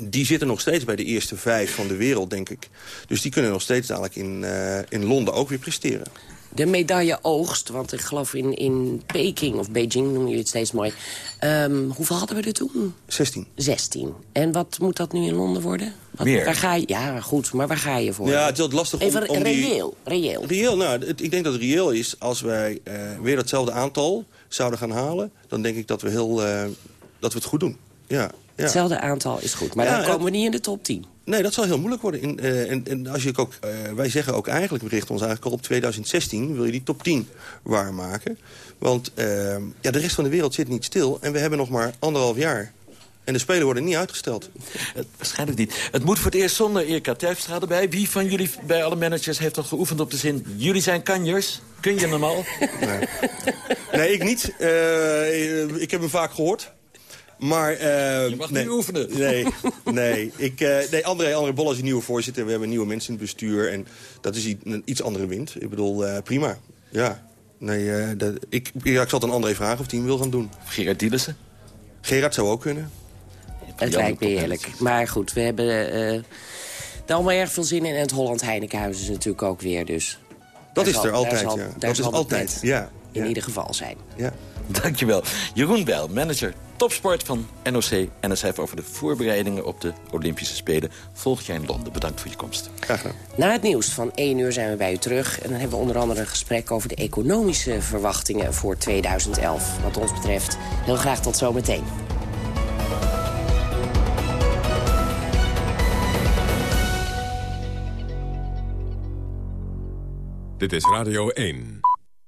die zitten nog steeds bij de eerste vijf van de wereld, denk ik. Dus die kunnen nog steeds dadelijk in, in Londen ook weer presteren de medailleoogst. Want ik geloof in, in Peking, of Beijing noem je het steeds mooi. Um, hoeveel hadden we er toen? 16. 16. En wat moet dat nu in Londen worden? Wat, Meer. Waar ga je, ja, goed, maar waar ga je voor? Ja, het is lastig om, Even om reëel, die... reëel. Reëel, nou, het, ik denk dat het reëel is als wij uh, weer datzelfde aantal zouden gaan halen. Dan denk ik dat we, heel, uh, dat we het goed doen. Ja, ja. Hetzelfde aantal is goed, maar ja, dan komen we niet in de top 10. Nee, dat zal heel moeilijk worden. In, uh, en, en, als je ook, uh, wij zeggen ook eigenlijk, we richten ons eigenlijk al op 2016... wil je die top 10 waarmaken. Want uh, ja, de rest van de wereld zit niet stil. En we hebben nog maar anderhalf jaar. En de Spelen worden niet uitgesteld. waarschijnlijk niet. Het moet voor het eerst zonder Erika Terpstra erbij. Wie van jullie bij alle managers heeft al geoefend op de zin... jullie zijn kanjers? Kun je hem al? Nee, nee ik niet. ik heb hem vaak gehoord. Maar, uh, je mag nee, niet oefenen. Nee, nee. Ik, uh, nee André, André Boll is een nieuwe voorzitter. We hebben nieuwe mensen in het bestuur. En dat is een iets andere wind. Ik bedoel, uh, prima. Ja. Nee, dat, ik, ja, ik zal aan André vragen of hij hem wil gaan doen. Gerard Dielissen? Gerard zou ook kunnen. Het lijkt me eerlijk. Maar goed, we hebben er allemaal erg veel zin in. En het Holland Heinekenhuis is natuurlijk ook weer. Dus dat is zal, er altijd, zal, ja. Dat is altijd, ja. In ieder geval zijn. Ja. Dankjewel. Jeroen Bijl, manager topsport van NOC. NSF over de voorbereidingen op de Olympische Spelen. Volgend jaar in Londen. Bedankt voor je komst. Graag gedaan. Na het nieuws van 1 uur zijn we bij u terug. En dan hebben we onder andere een gesprek over de economische verwachtingen voor 2011. Wat ons betreft heel graag tot zometeen. Dit is Radio 1.